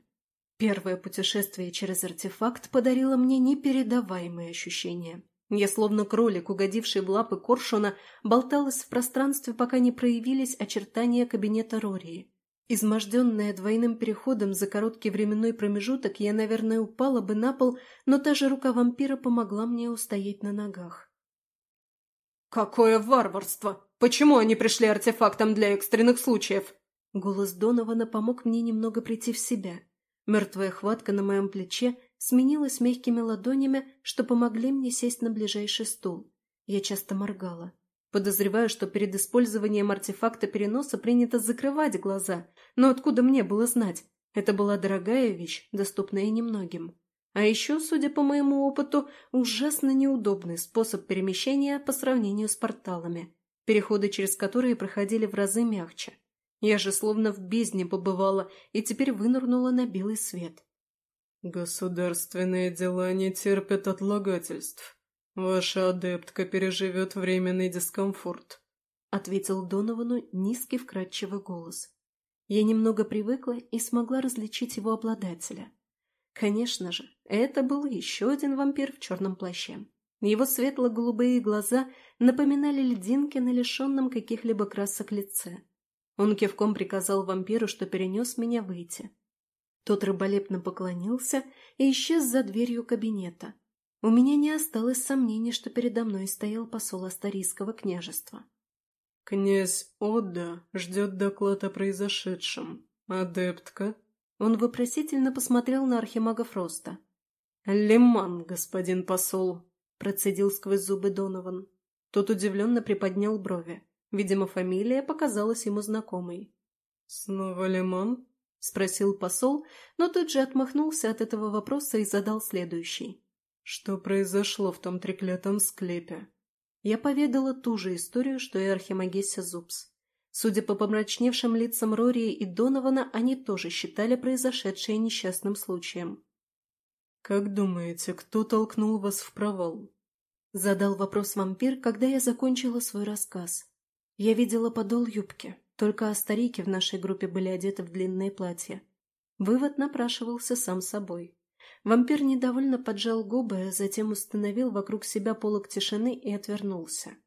Первое путешествие через артефакт подарило мне непередаваемые ощущения. Я, словно кролик, угодивший в лапы коршуна, болталась в пространстве, пока не проявились очертания кабинета Рории. Изможденная двойным переходом за короткий временной промежуток, я, наверное, упала бы на пол, но та же рука вампира помогла мне устоять на ногах. «Какое варварство! Почему они пришли артефактом для экстренных случаев?» Голос Донована помог мне немного прийти в себя. Мертвая хватка на моем плече сменилась мягкими ладонями, что помогли мне сесть на ближайший стул. Я часто моргала. Подозреваю, что перед использованием артефакта переноса принято закрывать глаза, но откуда мне было знать? Это была дорогая вещь, доступная немногим. А еще, судя по моему опыту, ужасно неудобный способ перемещения по сравнению с порталами, переходы через которые проходили в разы мягче. Я же словно в бездне побывала и теперь вынырнула на белый свет. «Государственные дела не терпят отлагательств. Ваша адептка переживет временный дискомфорт», — ответил Доновану низкий вкрадчивый голос. Я немного привыкла и смогла различить его обладателя. Конечно же, это был еще один вампир в черном плаще. Его светло-голубые глаза напоминали льдинки на лишенном каких-либо красок лице. Он кивком приказал вампиру, что перенес меня выйти. Тот рыболепно поклонился и исчез за дверью кабинета. У меня не осталось сомнений, что передо мной стоял посол Астарийского княжества. «Князь Отда ждет доклад о произошедшем. Адептка?» Он вопросительно посмотрел на архимага Фроста. «Леман, господин посол», — процедил сквозь зубы Донован. Тот удивленно приподнял брови. Видимо, фамилия показалась ему знакомой. «Снова Леман?» — спросил посол, но тут же отмахнулся от этого вопроса и задал следующий. «Что произошло в том треклятом склепе?» Я поведала ту же историю, что и Архимагесса Зубс. Судя по помрачневшим лицам Рории и Донована, они тоже считали произошедшее несчастным случаем. «Как думаете, кто толкнул вас в провал?» Задал вопрос вампир, когда я закончила свой рассказ. Я видела подол юбки, только старики в нашей группе были одеты в длинные платья. Вывод напрашивался сам собой. Вампир недовольно поджал губы, а затем установил вокруг себя полок тишины и отвернулся.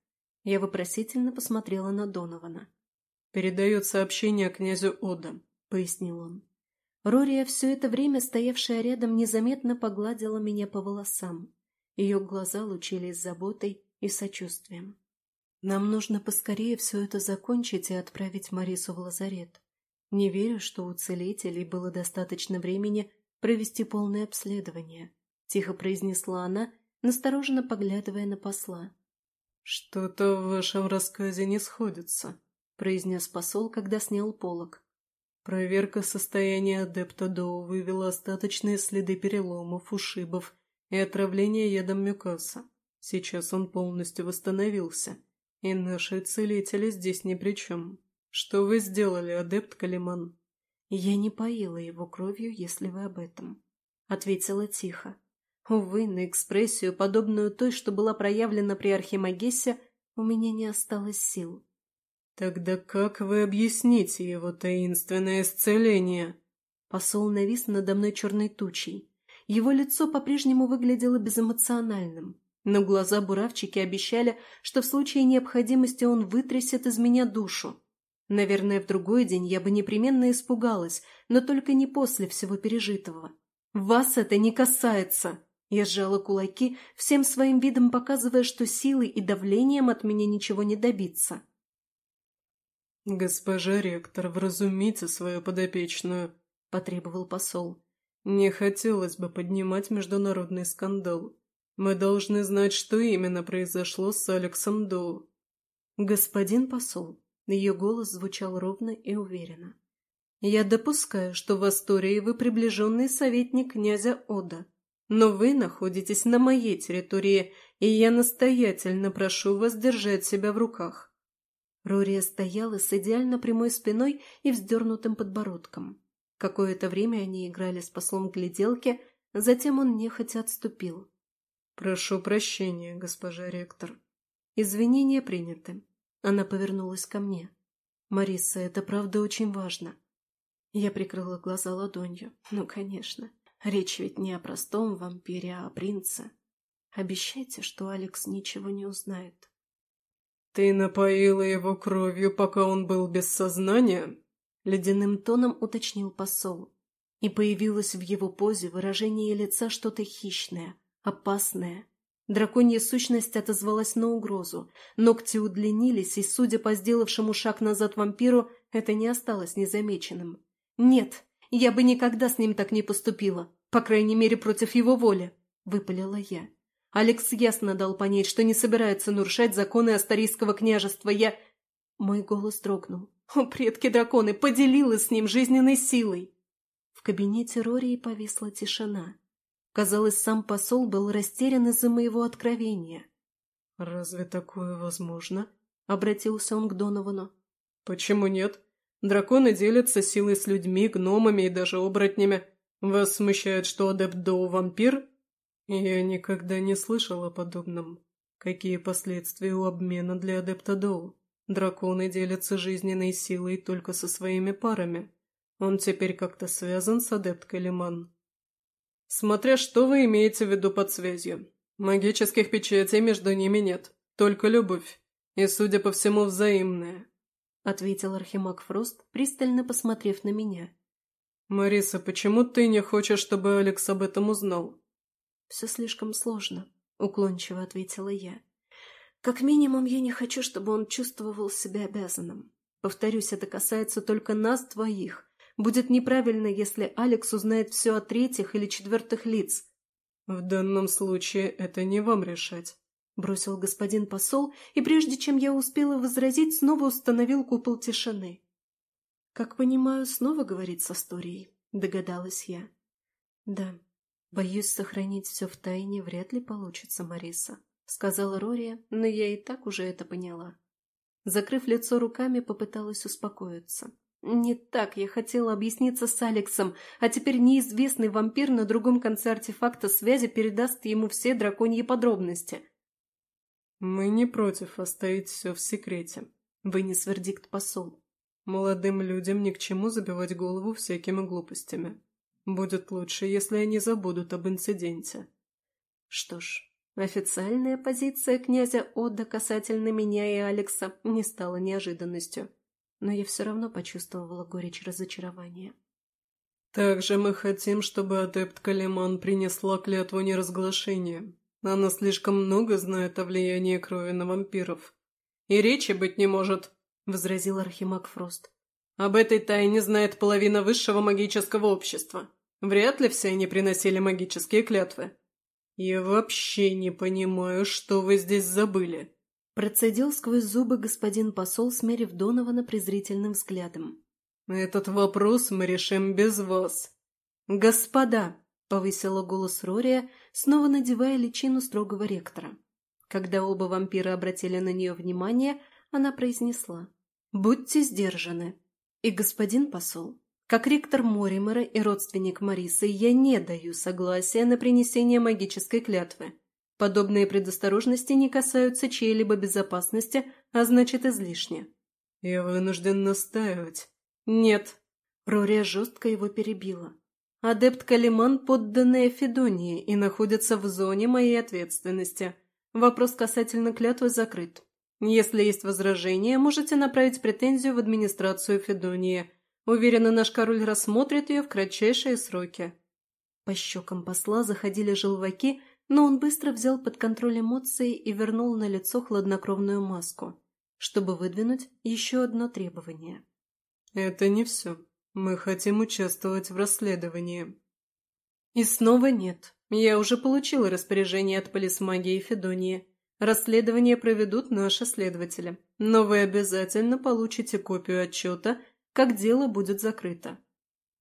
Я вопросительно посмотрела на Донована. «Передает сообщение князю Ода», — пояснил он. Рория, все это время стоявшая рядом, незаметно погладила меня по волосам. Ее глаза лучились заботой и сочувствием. Нам нужно поскорее все это закончить и отправить Марису в лазарет. Не верю, что у целителей было достаточно времени провести полное обследование, тихо произнесла она, настороженно поглядывая на посла. «Что-то в вашем рассказе не сходится», — произнес посол, когда снял полог. Проверка состояния адепта Доу вывела остаточные следы переломов, ушибов и отравления ядом Мюкаса. Сейчас он полностью восстановился. И наши целители здесь ни при чем. Что вы сделали, адепт Калиман? Я не поила его кровью, если вы об этом. Ответила тихо. Увы, на экспрессию, подобную той, что была проявлена при Архимагессе, у меня не осталось сил. Тогда как вы объясните его таинственное исцеление? Посол навис надо мной черной тучей. Его лицо по-прежнему выглядело безэмоциональным. Но глаза буравчики обещали, что в случае необходимости он вытрясет из меня душу. Наверное, в другой день я бы непременно испугалась, но только не после всего пережитого. «Вас это не касается!» Я сжала кулаки, всем своим видом показывая, что силой и давлением от меня ничего не добиться. «Госпожа ректор, вразумите свою подопечную», — потребовал посол. «Не хотелось бы поднимать международный скандал. Мы должны знать, что именно произошло с Алексом Доу. Господин посол, ее голос звучал ровно и уверенно. Я допускаю, что в Астории вы приближенный советник князя Ода, но вы находитесь на моей территории, и я настоятельно прошу вас держать себя в руках. Рория стояла с идеально прямой спиной и вздернутым подбородком. Какое-то время они играли с послом гляделки, затем он нехотя отступил. «Прошу прощения, госпожа ректор». «Извинения приняты». Она повернулась ко мне. «Мариса, это правда очень важно». Я прикрыла глаза ладонью. «Ну, конечно. Речь ведь не о простом вампире, а о принце. Обещайте, что Алекс ничего не узнает». «Ты напоила его кровью, пока он был без сознания?» Ледяным тоном уточнил посол. И появилось в его позе выражение лица что-то хищное, опасная. Драконья сущность отозвалась на угрозу. Ногти удлинились, и, судя по сделавшему шаг назад вампиру, это не осталось незамеченным. «Нет, я бы никогда с ним так не поступила, по крайней мере, против его воли», — выпалила я. Алекс ясно дал понять, что не собирается нарушать законы Астарийского княжества. Я... Мой голос дрогнул. О, предки-драконы, поделила с ним жизненной силой. В кабинете Рории повисла тишина. Казалось, сам посол был растерян из-за моего откровения. «Разве такое возможно?» — обратился он к Доновану. «Почему нет? Драконы делятся силой с людьми, гномами и даже оборотнями. Вас смущает, что адепт Доу вампир? Я никогда не слышал о подобном. Какие последствия у обмена для адепта Доу? Драконы делятся жизненной силой только со своими парами. Он теперь как-то связан с адепткой Лиман?» Смотря что вы имеете в виду под связью. Магических печатей между ними нет, только любовь. И, судя по всему, взаимная. — ответил Архимаг Фрост, пристально посмотрев на меня. «Мариса, почему ты не хочешь, чтобы Алекс об этом узнал?» «Все слишком сложно», — уклончиво ответила я. «Как минимум, я не хочу, чтобы он чувствовал себя обязанным. Повторюсь, это касается только нас двоих. Будет неправильно, если Алекс узнает все о третьих или четвертых лиц. «В данном случае это не вам решать», — бросил господин посол, и прежде чем я успела возразить, снова установил купол тишины. «Как понимаю, снова говорить с Асторией», — догадалась я. «Да, боюсь, сохранить все в тайне вряд ли получится, Мариса», — сказала Рория, но я и так уже это поняла. Закрыв лицо руками, попыталась успокоиться. Не так я хотела объясниться с Алексом, а теперь неизвестный вампир на другом конце артефакта связи передаст ему все драконьи подробности. «Мы не против оставить все в секрете», — вынес вердикт посол. «Молодым людям ни к чему забивать голову всякими глупостями. Будет лучше, если они забудут об инциденте». Что ж, официальная позиция князя Отда касательно меня и Алекса не стала неожиданностью но я все равно почувствовала горечь разочарования. «Также мы хотим, чтобы адепт Калиман принесла клятву неразглашения. Она слишком много знает о влиянии крови на вампиров. И речи быть не может», — возразил Архимаг Фрост. «Об этой тайне знает половина высшего магического общества. Вряд ли все они приносили магические клятвы. Я вообще не понимаю, что вы здесь забыли». Процедил сквозь зубы господин посол, смерив Донована презрительным взглядом. «Этот вопрос мы решим без вас». «Господа!» — повысила голос Рория, снова надевая личину строгого ректора. Когда оба вампира обратили на нее внимание, она произнесла. «Будьте сдержаны. И господин посол, как ректор Моримера и родственник Марисы, я не даю согласия на принесение магической клятвы. Подобные предосторожности не касаются чьей-либо безопасности, а значит излишне. «Я вынужден настаивать». «Нет». Рория жестко его перебила. «Адепт Калиман подданная Федонии и находится в зоне моей ответственности. Вопрос касательно клятвы закрыт. Если есть возражения, можете направить претензию в администрацию Федонии. Уверена, наш король рассмотрит ее в кратчайшие сроки». По щекам посла заходили желваки, но он быстро взял под контроль эмоции и вернул на лицо хладнокровную маску, чтобы выдвинуть еще одно требование. «Это не все. Мы хотим участвовать в расследовании». И снова нет. Я уже получила распоряжение от полисмагии Федонии. Расследование проведут наши следователи. Но вы обязательно получите копию отчета, как дело будет закрыто.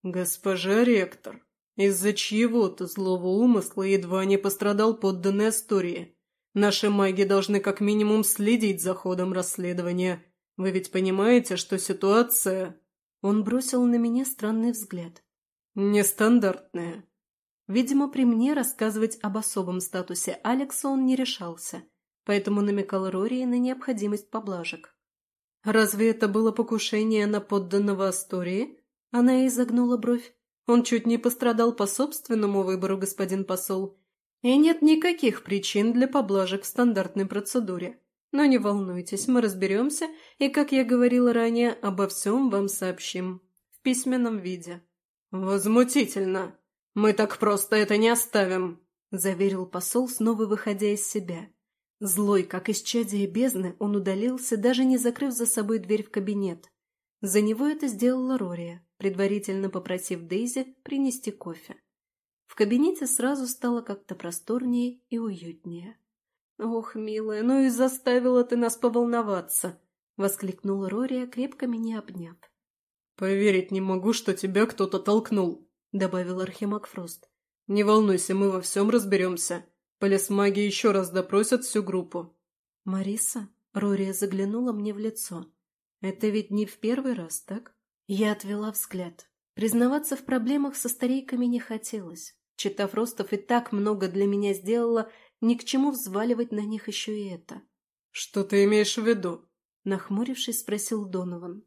«Госпожа ректор», из-за чьего-то злого умысла едва не пострадал подданный Астории. Наши маги должны как минимум следить за ходом расследования. Вы ведь понимаете, что ситуация...» Он бросил на меня странный взгляд. «Нестандартная». Видимо, при мне рассказывать об особом статусе Алекса он не решался, поэтому намекал Рории на необходимость поблажек. «Разве это было покушение на подданного Астории?» Она изогнула бровь. Он чуть не пострадал по собственному выбору, господин посол. И нет никаких причин для поблажек в стандартной процедуре. Но не волнуйтесь, мы разберемся, и, как я говорила ранее, обо всем вам сообщим. В письменном виде. «Возмутительно! Мы так просто это не оставим!» – заверил посол, снова выходя из себя. Злой, как исчадие бездны, он удалился, даже не закрыв за собой дверь в кабинет. За него это сделала Рория, предварительно попросив Дейзи принести кофе. В кабинете сразу стало как-то просторнее и уютнее. «Ох, милая, ну и заставила ты нас поволноваться!» — воскликнула Рория, крепко меня обняв. «Поверить не могу, что тебя кто-то толкнул», — добавил Архимаг Фрост. «Не волнуйся, мы во всем разберемся. Полисмаги еще раз допросят всю группу». «Мариса?» — Рория заглянула мне в лицо. «Это ведь не в первый раз, так?» Я отвела взгляд. Признаваться в проблемах со старейками не хотелось. Читав Ростов и так много для меня сделала, ни к чему взваливать на них еще и это. «Что ты имеешь в виду?» Нахмурившись, спросил Донован.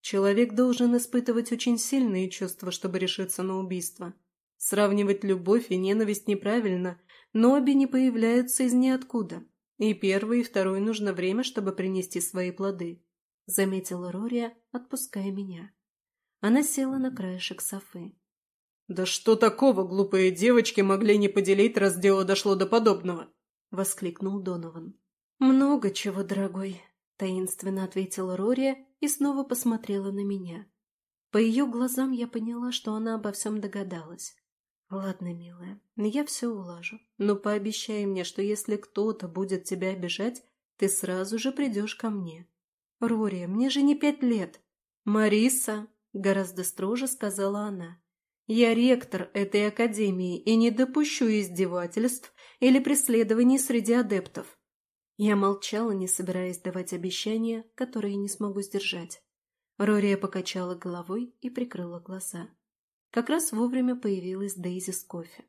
«Человек должен испытывать очень сильные чувства, чтобы решиться на убийство. Сравнивать любовь и ненависть неправильно, но обе не появляются из ниоткуда. И первый, и второй нужно время, чтобы принести свои плоды. — заметила Рория, отпуская меня. Она села на краешек Софы. «Да что такого глупые девочки могли не поделить, раз дело дошло до подобного?» — воскликнул Донован. «Много чего, дорогой», — таинственно ответила Рория и снова посмотрела на меня. По ее глазам я поняла, что она обо всем догадалась. «Ладно, милая, я все улажу, но пообещай мне, что если кто-то будет тебя обижать, ты сразу же придешь ко мне. «Рори, мне же не пять лет». «Мариса!» гораздо строже сказала она. «Я ректор этой академии и не допущу издевательств или преследований среди адептов». Я молчала, не собираясь давать обещания, которые не смогу сдержать. Рория покачала головой и прикрыла глаза. Как раз вовремя появилась Дейзи с кофе.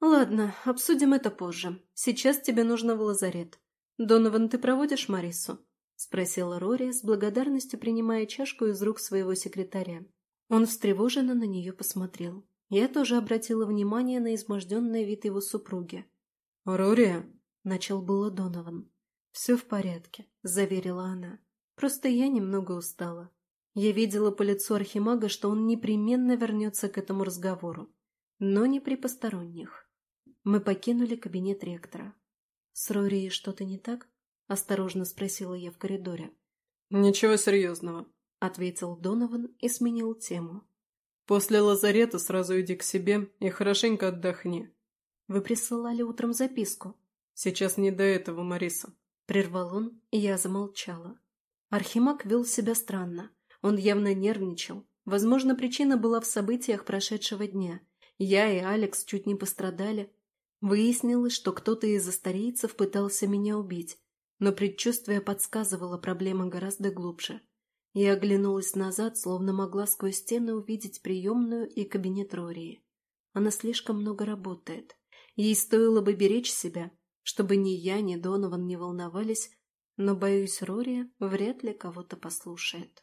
«Ладно, обсудим это позже. Сейчас тебе нужно в лазарет. Донован, ты проводишь Марису?» — спросила Рори, с благодарностью принимая чашку из рук своего секретаря. Он встревоженно на нее посмотрел. Я тоже обратила внимание на изможденный вид его супруги. «Рори!» — начал было Донован. «Все в порядке», — заверила она. «Просто я немного устала. Я видела по лицу Архимага, что он непременно вернется к этому разговору. Но не при посторонних. Мы покинули кабинет ректора. «С Рорией что-то не так?» — осторожно спросила я в коридоре. «Ничего серьезного», — ответил Донован и сменил тему. «После лазарета сразу иди к себе и хорошенько отдохни». «Вы присылали утром записку?» «Сейчас не до этого, Мариса», — прервал он, и я замолчала. Архимаг вел себя странно. Он явно нервничал. Возможно, причина была в событиях прошедшего дня. Я и Алекс чуть не пострадали, Выяснилось, что кто-то из астарийцев пытался меня убить, но предчувствие подсказывало проблема гораздо глубже. Я оглянулась назад, словно могла сквозь стены увидеть приемную и кабинет Рории. Она слишком много работает. Ей стоило бы беречь себя, чтобы ни я, ни Донован не волновались, но, боюсь, Рория вряд ли кого-то послушает.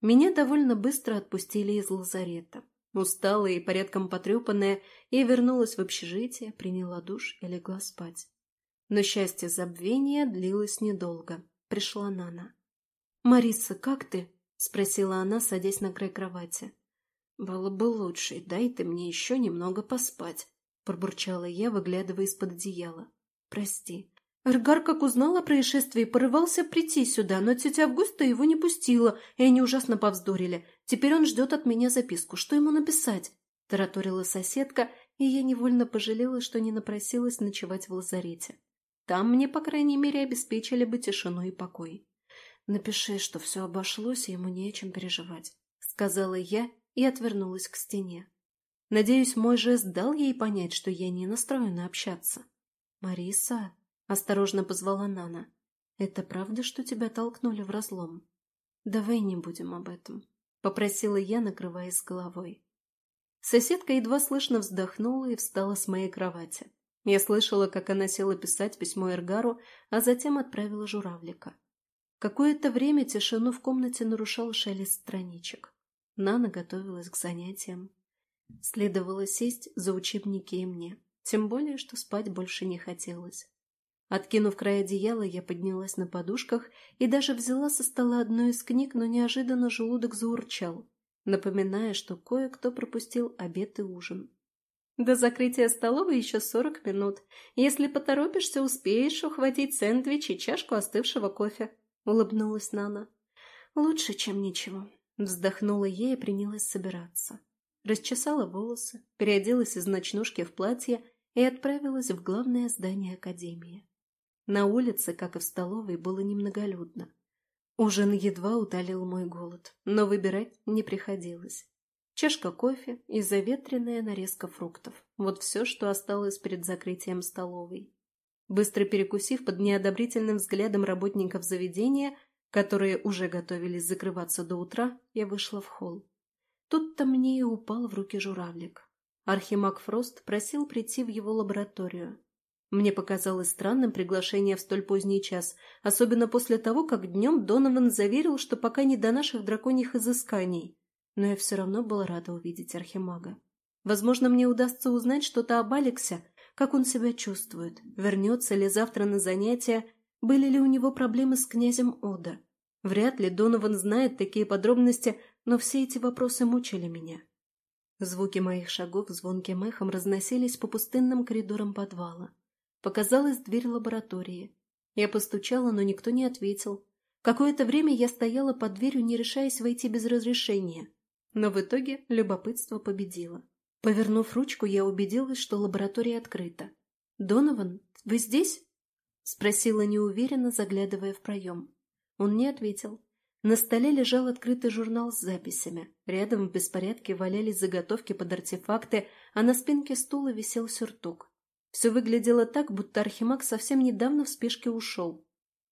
Меня довольно быстро отпустили из лазарета. Усталая и порядком потрепанная, я вернулась в общежитие, приняла душ и легла спать. Но счастье забвения длилось недолго. Пришла Нана. «Мариса, как ты?» — спросила она, садясь на край кровати. «Было бы лучше, дай ты мне еще немного поспать», — пробурчала я, выглядывая из-под одеяла. «Прости, Эргар, как узнал о происшествии, порывался прийти сюда, но тетя Августа его не пустила, и они ужасно повздорили. Теперь он ждет от меня записку. Что ему написать?» – тараторила соседка, и я невольно пожалела, что не напросилась ночевать в лазарете. Там мне, по крайней мере, обеспечили бы тишину и покой. «Напиши, что все обошлось, и ему не о чем переживать», — сказала я и отвернулась к стене. Надеюсь, мой жест дал ей понять, что я не настроена общаться. «Мариса», Осторожно позвала Нана. «Это правда, что тебя толкнули в разлом?» «Давай не будем об этом», — попросила я, накрываясь головой. Соседка едва слышно вздохнула и встала с моей кровати. Я слышала, как она села писать письмо Эргару, а затем отправила журавлика. Какое-то время тишину в комнате нарушал шелест страничек. Нана готовилась к занятиям. Следовало сесть за учебники и мне, тем более, что спать больше не хотелось. Откинув край одеяла, я поднялась на подушках и даже взяла со стола одну из книг, но неожиданно желудок заурчал, напоминая, что кое-кто пропустил обед и ужин. До закрытия столовой еще сорок минут. Если поторопишься, успеешь ухватить сэндвич и чашку остывшего кофе», — улыбнулась Нана. «Лучше, чем ничего», — вздохнула я и принялась собираться. Расчесала волосы, переоделась из ночнушки в платье и отправилась в главное здание Академии. На улице, как и в столовой, было немноголюдно. Ужин едва утолил мой голод, но выбирать не приходилось. Чашка кофе и заветренная нарезка фруктов. Вот все, что осталось перед закрытием столовой. Быстро перекусив под неодобрительным взглядом работников заведения, которые уже готовились закрываться до утра, я вышла в холл. Тут-то мне и упал в руки журавлик. Архимаг Фрост просил прийти в его лабораторию. Мне показалось странным приглашение в столь поздний час, особенно после того, как днем Донован заверил, что пока не до наших драконьих изысканий. Но я все равно была рада увидеть Архимага. Возможно, мне удастся узнать что-то об Алексе, как он себя чувствует, вернется ли завтра на занятия, были ли у него проблемы с князем Ода. Вряд ли Донован знает такие подробности, но все эти вопросы мучили меня. Звуки моих шагов звонким эхом разносились по пустынным коридорам подвала. Показалась дверь лаборатории. Я постучала, но никто не ответил. Какое-то время я стояла под дверью, не решаясь войти без разрешения. Но в итоге любопытство победило. Повернув ручку, я убедилась, что лаборатория открыта. «Донован, вы здесь?» — спросила неуверенно, заглядывая в проем. Он не ответил. На столе лежал открытый журнал с записями. Рядом в беспорядке валялись заготовки под артефакты, а на спинке стула висел сюртук. Все выглядело так, будто Архимаг совсем недавно в спешке ушел.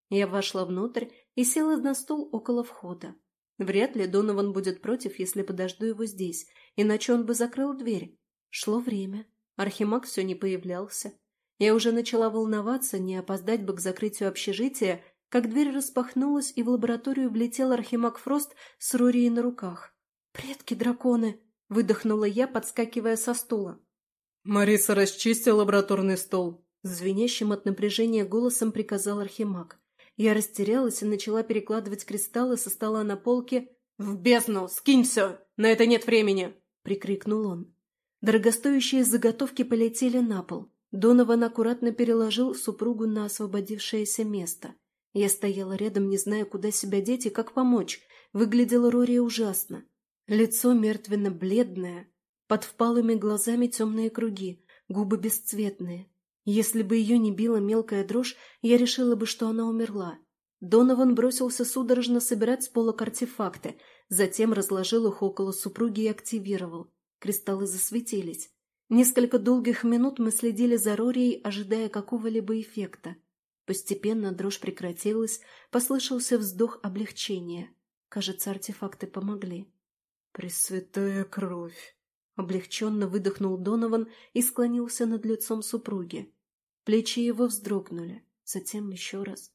Я вошла внутрь и села на стул около входа. Вряд ли Донован будет против, если подожду его здесь, иначе он бы закрыл дверь. Шло время. Архимаг все не появлялся. Я уже начала волноваться, не опоздать бы к закрытию общежития, как дверь распахнулась, и в лабораторию влетел Архимаг Фрост с Рорией на руках. «Предки драконы!» — выдохнула я, подскакивая со стула. «Мариса расчистил лабораторный стол», — звенящим от напряжения голосом приказал Архимаг. Я растерялась и начала перекладывать кристаллы со стола на полке. «В бездну! Скинь все! На это нет времени!» — прикрикнул он. Дорогостоящие заготовки полетели на пол. Донован аккуратно переложил супругу на освободившееся место. Я стояла рядом, не зная, куда себя деть и как помочь. Выглядела Рори ужасно. Лицо мертвенно-бледное, под впалыми глазами темные круги, губы бесцветные. Если бы ее не била мелкая дрожь, я решила бы, что она умерла. Донован бросился судорожно собирать с полок артефакты, затем разложил их около супруги и активировал. Кристаллы засветились. Несколько долгих минут мы следили за Рорией, ожидая какого-либо эффекта. Постепенно дрожь прекратилась, послышался вздох облегчения. Кажется, артефакты помогли. «Пресвятая кровь!» Облегченно выдохнул Донован и склонился над лицом супруги. Плечи его вздрогнули, затем еще раз.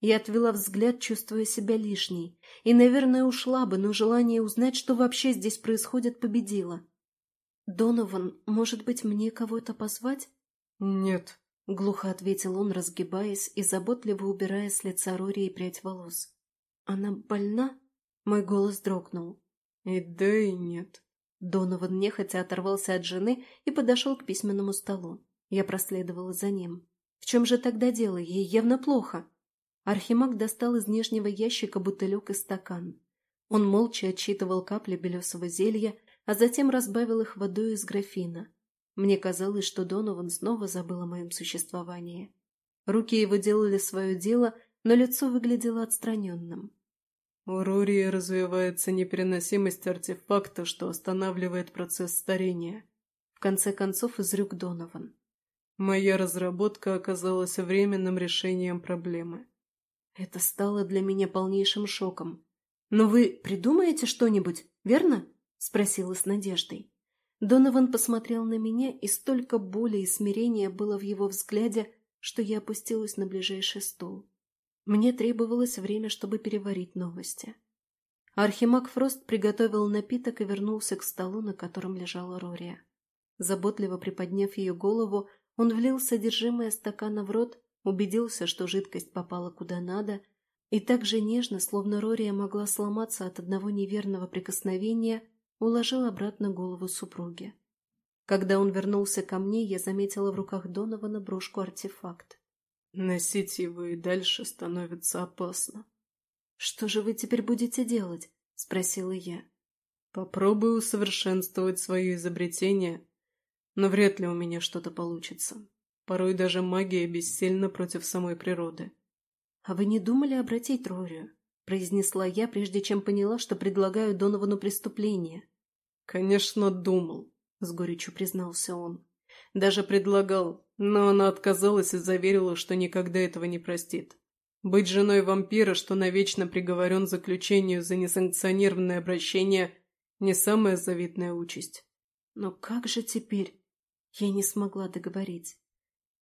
Я отвела взгляд, чувствуя себя лишней, и, наверное, ушла бы, но желание узнать, что вообще здесь происходит, победило. «Донован, может быть, мне кого-то позвать?» «Нет», — глухо ответил он, разгибаясь и заботливо убирая с лица Рори прядь волос. «Она больна?» — мой голос дрогнул. «И да, и нет». Донован нехотя оторвался от жены и подошел к письменному столу. Я проследовала за ним. В чем же тогда дело? Ей явно плохо. Архимаг достал из нижнего ящика бутылек и стакан. Он молча отчитывал капли белесого зелья, а затем разбавил их водой из графина. Мне казалось, что Донован снова забыл о моем существовании. Руки его делали свое дело, но лицо выглядело отстраненным. У Рурии развивается непереносимость артефакта, что останавливает процесс старения. В конце концов изрек Донован. Моя разработка оказалась временным решением проблемы. Это стало для меня полнейшим шоком. Но вы придумаете что-нибудь, верно? Спросила с надеждой. Донован посмотрел на меня, и столько боли и смирения было в его взгляде, что я опустилась на ближайший стул. Мне требовалось время, чтобы переварить новости. Архимаг Фрост приготовил напиток и вернулся к столу, на котором лежала Рория. Заботливо приподняв ее голову, он влил содержимое стакана в рот, убедился, что жидкость попала куда надо, и так же нежно, словно Рория могла сломаться от одного неверного прикосновения, уложил обратно голову супруги. Когда он вернулся ко мне, я заметила в руках Донована брошку-артефакт. «Носить его и дальше становится опасно». «Что же вы теперь будете делать?» — спросила я. «Попробую усовершенствовать свое изобретение но вряд ли у меня что-то получится. Порой даже магия бессильна против самой природы. «А вы не думали обратить Рорию?» – произнесла я, прежде чем поняла, что предлагаю Доновану преступление. «Конечно, думал», – с горечью признался он. «Даже предлагал, но она отказалась и заверила, что никогда этого не простит. Быть женой вампира, что навечно приговорен заключению за несанкционированное обращение, не самая завидная участь». «Но как же теперь?» Я не смогла договорить.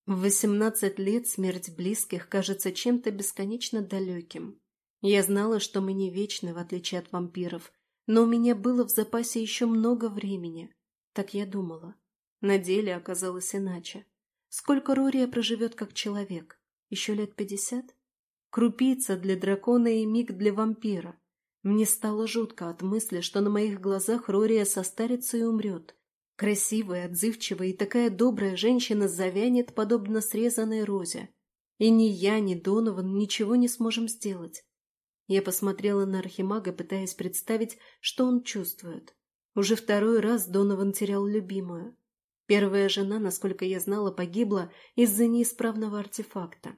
В восемнадцать лет смерть близких кажется чем-то бесконечно далеким. Я знала, что мы не вечны, в отличие от вампиров, но у меня было в запасе еще много времени. Так я думала. На деле оказалось иначе. Сколько Рория проживет как человек? Еще лет пятьдесят? Крупица для дракона и миг для вампира. Мне стало жутко от мысли, что на моих глазах Рория состарится и умрет, Красивая, отзывчивая и такая добрая женщина завянет, подобно срезанной розе. И ни я, ни Донован ничего не сможем сделать. Я посмотрела на Архимага, пытаясь представить, что он чувствует. Уже второй раз Донован терял любимую. Первая жена, насколько я знала, погибла из-за неисправного артефакта.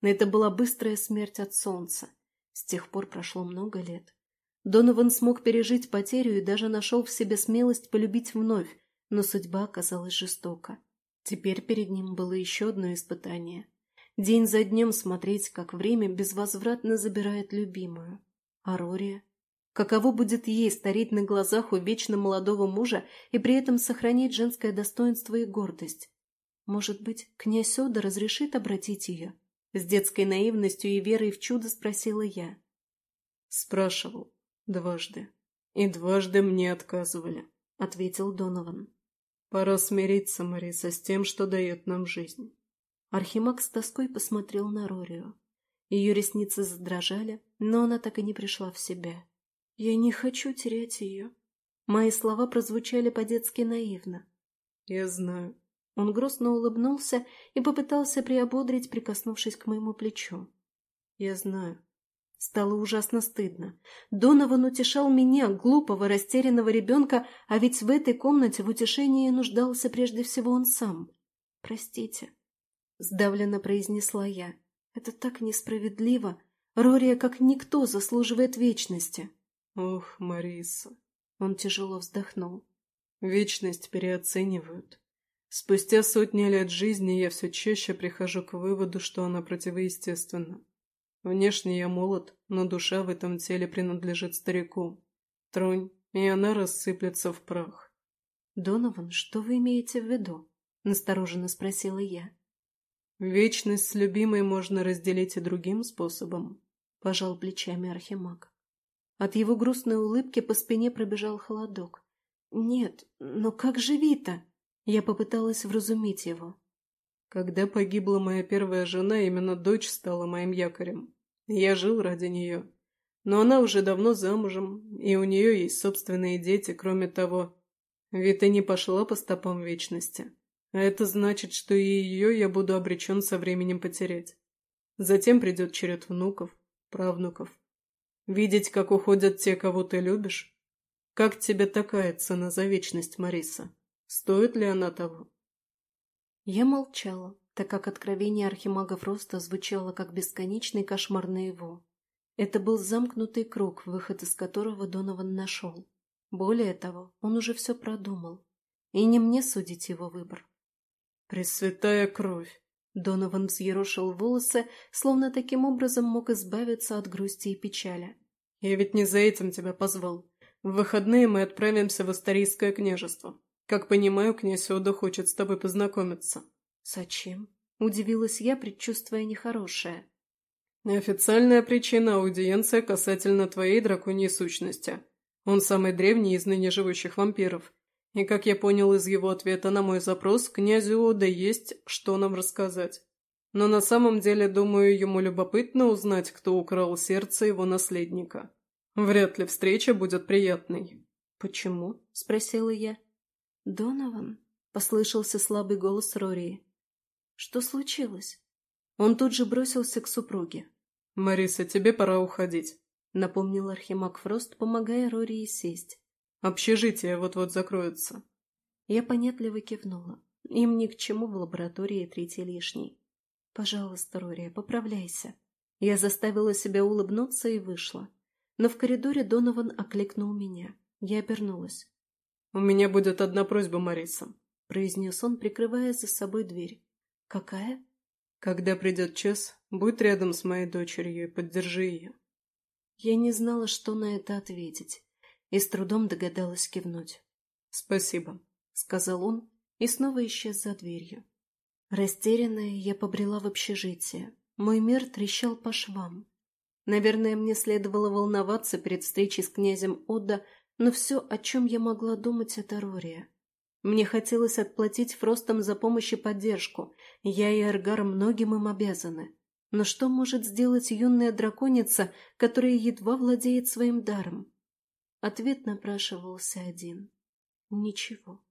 Это была быстрая смерть от солнца. С тех пор прошло много лет. Донован смог пережить потерю и даже нашел в себе смелость полюбить вновь, но судьба оказалась жестока. Теперь перед ним было еще одно испытание. День за днем смотреть, как время безвозвратно забирает любимую. А Рория? Каково будет ей стареть на глазах у вечно молодого мужа и при этом сохранить женское достоинство и гордость? Может быть, князь Ода разрешит обратить ее? С детской наивностью и верой в чудо спросила я. Спрашивал. Дважды. И дважды мне отказывали, — ответил Донован. Пора смириться, Мариса, с тем, что дает нам жизнь. Архимаг с тоской посмотрел на Рорию. Ее ресницы задрожали, но она так и не пришла в себя. «Я не хочу терять ее». Мои слова прозвучали по-детски наивно. «Я знаю». Он грустно улыбнулся и попытался приободрить, прикоснувшись к моему плечу. «Я знаю». Стало ужасно стыдно. Донован утешал меня, глупого, растерянного ребенка, а ведь в этой комнате в утешении нуждался прежде всего он сам. «Простите», — сдавленно произнесла я. «Это так несправедливо. Рория, как никто, заслуживает вечности». «Ох, Мариса!» Он тяжело вздохнул. «Вечность переоценивают. Спустя сотни лет жизни я все чаще прихожу к выводу, что она противоестественна. Внешне я молод, но душа в этом теле принадлежит старику. Тронь, и она рассыплется в прах. «Донован, что вы имеете в виду?» – настороженно спросила я. «Вечность с любимой можно разделить и другим способом», – пожал плечами Архимаг. От его грустной улыбки по спине пробежал холодок. «Нет, но как же Вита?» Я попыталась вразумить его. Когда погибла моя первая жена, именно дочь стала моим якорем. Я жил ради нее. Но она уже давно замужем, и у нее есть собственные дети, кроме того. Вита не пошла по стопам вечности. А это значит, что и ее я буду обречен со временем потерять. Затем придет черед внуков, правнуков. Видеть, как уходят те, кого ты любишь? Как тебе такая цена за вечность, Мариса? Стоит ли она того? Я молчала, так как откровение архимагов роста звучало как бесконечный кошмар наяву. Это был замкнутый круг, выход из которого Донован нашел. Более того, он уже все продумал. И не мне судить его выбор. «Пресвятая кровь!» Донован взъерошил волосы, словно таким образом мог избавиться от грусти и печали. «Я ведь не за этим тебя позвал. В выходные мы отправимся в Астарийское княжество. Как понимаю, князь Ода хочет с тобой познакомиться. Зачем? Удивилась я, предчувствуя нехорошее. Официальная причина аудиенция касательно твоей драконьей сущности. Он самый древний из ныне живущих вампиров. И, как я понял из его ответа на мой запрос, князю Ода есть, что нам рассказать. Но на самом деле, думаю, ему любопытно узнать, кто украл сердце его наследника. Вряд ли встреча будет приятной. «Почему?» – спросила я. «Донован?» — послышался слабый голос Рории. «Что случилось?» Он тут же бросился к супруге. «Мариса, тебе пора уходить», — напомнил Архимаг Фрост, помогая Рории сесть. «Общежитие вот-вот закроется». Я понятливо кивнула. Им ни к чему в лаборатории третий лишний. «Пожалуйста, Рория, поправляйся». Я заставила себя улыбнуться и вышла. Но в коридоре Донован окликнул меня. Я обернулась. «У меня будет одна просьба, Мариса», — произнес он, прикрывая за собой дверь. «Какая?» «Когда придет час, будь рядом с моей дочерью и поддержи ее». Я не знала, что на это ответить, и с трудом догадалась кивнуть. «Спасибо», — сказал он и снова исчез за дверью. Растерянная, я побрела в общежитие. Мой мир трещал по швам. Наверное, мне следовало волноваться перед встречей с князем Отда, но все, о чем я могла думать, это Рория. Мне хотелось отплатить Фростам за помощь и поддержку. Я и Аргар многим им обязаны. Но что может сделать юная драконица, которая едва владеет своим даром? Ответ напрашивался один. Ничего.